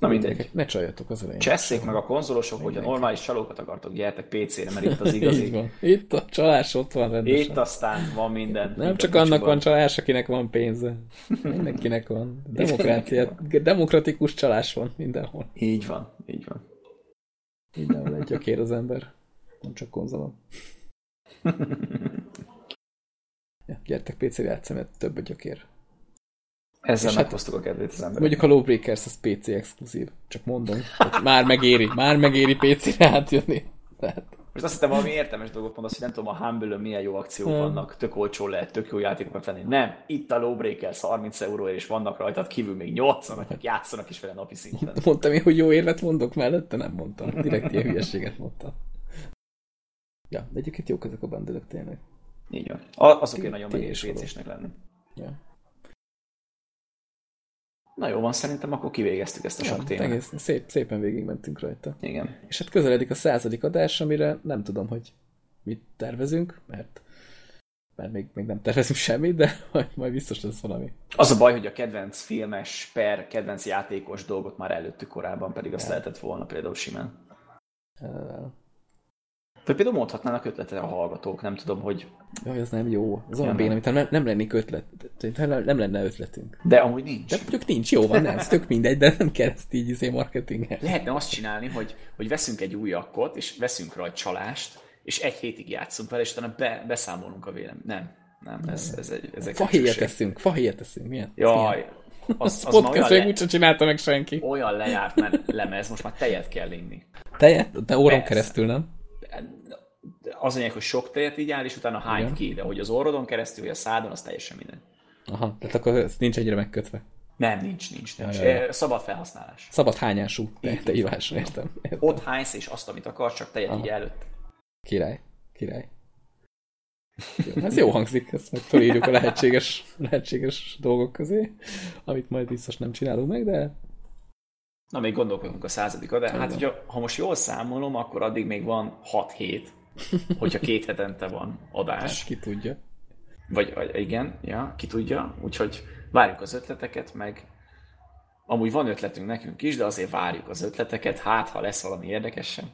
Na mindegy. Ne csaljatok az elején. Csesszék meg a konzolosok, hogyha Mindenki. normális csalókat akartok, gyertek PC-re, mert itt az Így igazi. van. Itt a csalás ott van rendesen. Itt aztán van minden. Nem csak annak van csalás, akinek van pénze. Mindenkinek van. Demokrácia, demokratikus csalás van mindenhol. Így van, így van. Mindenhol egy gyökér az ember. Nem csak konzolon. Ja, gyertek PC-re játszani, mert több a gyökér. Ezzel hát- meghoztuk a kedvét az emberek. Mondjuk a Lawbreakers az PC exkluzív. Csak mondom. Már megéri, már megéri PC-re átjönni. Tehát, Most azt hittem valami értelmes dolgot mondasz, hogy nem tudom, a humble milyen jó akciók Nem. vannak, tök olcsó lehet, tök jó játékok meg venni. Nem, itt a Lawbreakers 30 euróért, és vannak rajtad kívül még 80, akik játszanak is vele napi szinten. mondtam én, hogy jó érvet mondok mellette? Nem mondtam. Direkt ilyen hülyeséget mondtam. Ja, de egyébként jók ezek a bandölök tényleg. Így van. A- Azokért nagyon való. PC-snek lenni. Ja. Na jó van, szerintem akkor kivégeztük ezt a sok Ja, témát. egész, szép, szépen végigmentünk rajta. Igen. És hát közeledik a századik adás, amire nem tudom, hogy mit tervezünk, mert, mert még, még nem tervezünk semmit, de majd, majd biztos lesz valami. Az a baj, hogy a kedvenc filmes per kedvenc játékos dolgot már előttük korábban, pedig azt lehetett volna például simán. Uh, Vagy például mondhatnának ötletet a hallgatók, nem tudom, hogy... jaj, ez nem jó. Az olyan béna, nem. nem, lennék ötlet. Nem, lenne ötletünk. De amúgy nincs. De mondjuk nincs, jó van, nem, ez tök mindegy, de nem kell ezt így izé marketingel. Lehetne azt csinálni, hogy, hogy veszünk egy új akkot, és veszünk rajta csalást, és egy hétig játszunk vele, és utána be, beszámolunk a vélem. Nem, nem, ez, ez egy, ez egy Fahéjat teszünk, fahéjat teszünk, milyen? Jaj, az, Az, az podcast még le, úgyse csinálta meg senki. olyan lejárt már lemez, most már tejet kell inni. Tejet? De óron Persze. keresztül, nem? Az anyag, hogy sok tejet igyál, és utána hány Igen. ki, de hogy az orrodon keresztül, vagy a szádon, az teljesen minden. Aha, tehát akkor ez nincs egyre megkötve. Nem, nincs, nincs, nincs. Ja, ja, ja. Eh, Szabad felhasználás. Szabad hányású te, te értem. értem. Ott hánysz, és azt, amit akarsz, csak tejet így előtt. Király, király. Jó, ez jó hangzik, ezt meg fölírjuk a lehetséges, lehetséges dolgok közé, amit majd biztos nem csinálunk meg, de Na, még gondolkodunk a századik adás. Hát, hogyha, ha most jól számolom, akkor addig még van 6 hét, hogyha két hetente van adás. ki tudja. Vagy, vagy igen, ja, ki tudja. Úgyhogy várjuk az ötleteket, meg amúgy van ötletünk nekünk is, de azért várjuk az ötleteket, hát ha lesz valami érdekesen.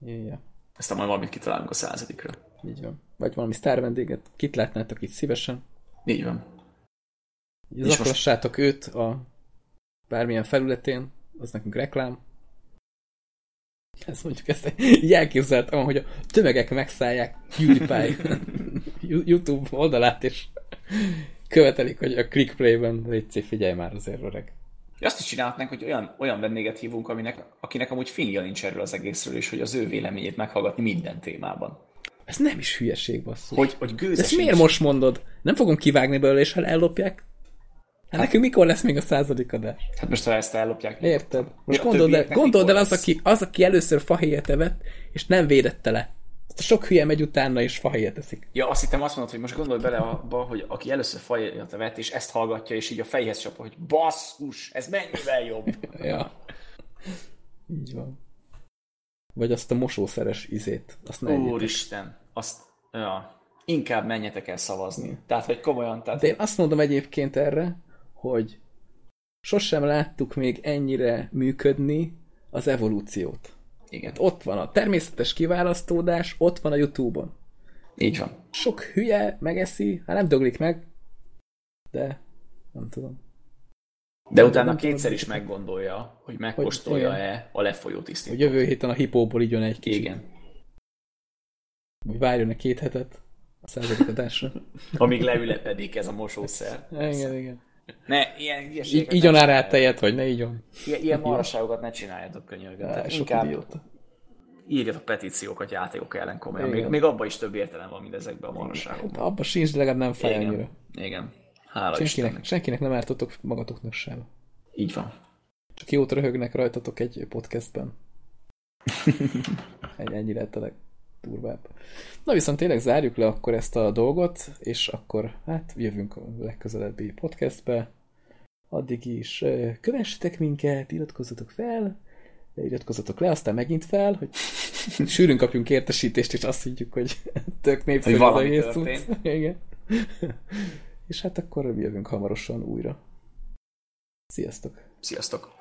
Ja, Aztán majd valamit kitalálunk a századikra. így van. Vagy valami sztár vendéget, kit látnátok itt szívesen. Így van. Zaklassátok őt a bármilyen felületén, az nekünk reklám. Ezt mondjuk ezt így elképzeltem, hogy a tömegek megszállják PewDiePie YouTube oldalát, és követelik, hogy a clickplay-ben légy figyelj már azért öreg. Azt is csinálhatnánk, hogy olyan, olyan vendéget hívunk, aminek, akinek amúgy fingja nincs erről az egészről, és hogy az ő véleményét meghallgatni minden témában. Ez nem is hülyeség, basszus. Hogy, hogy De gőze ezt miért most mondod? Nem fogom kivágni belőle, és ha ellopják? Hát nekünk mikor lesz még a századik adás? Hát most ha ezt ellopják. Érted? Most gondold el, gondold el az, aki, az, aki először fahéjat evett, és nem védette le. Azt a sok hülye megy utána, és fahéjat eszik. Ja, azt hittem azt mondod, hogy most gondolj bele abba, hogy aki először fajat vett, és ezt hallgatja, és így a fejhez csapja, hogy basszus, ez mennyivel jobb. Ja. Így van. vagy azt a mosószeres izét. Azt ne. Úristen, azt, ja, inkább menjetek el szavazni. Tehát, hogy komolyan, tehát... De én azt mondom egyébként erre, hogy sosem láttuk még ennyire működni az evolúciót. Igen, Hát ott van a természetes kiválasztódás, ott van a Youtube-on. így van. Sok hülye megeszi, hát nem döglik meg, de nem tudom. De utána nem tudom, kétszer is hogy- meggondolja, hogy megkóstolja-e a lefolyó Hogy tisztító. jövő héten a hipóból igyon egy kicsit. Igen. Vagy várjon egy két hetet a századik adásra. Amíg leülepedik ez a mosószer. igen, igen. Ne, ilyen hülyeségeket igyon ár rá csináljátok. tejet, vagy ne igyon. Ilyen, ilyen marhaságokat ne csináljátok könyörgöm. Tehát inkább idióta. írjatok petíciókat játékok ellen komolyan. Még, Igen. még abban is több értelem van, mint ezekben a Hát marhaságokban. abba sincs, de legalább nem fáj annyira. Igen. Igen. Hála Senkinek, Istennek. senkinek nem ártotok magatoknak sem. Így van. Csak jót röhögnek rajtatok egy podcastben. Ennyi, ennyi lehet a legdurvább. Na viszont tényleg zárjuk le akkor ezt a dolgot, és akkor hát jövünk a legközelebbi podcastbe. Addig is kövessetek minket, iratkozzatok fel, iratkozzatok le, aztán megint fel, hogy sűrűn kapjunk értesítést, és azt higgyük, hogy tök népszerű Hogy valami az egész. Igen. És hát akkor jövünk hamarosan újra. Sziasztok! Sziasztok!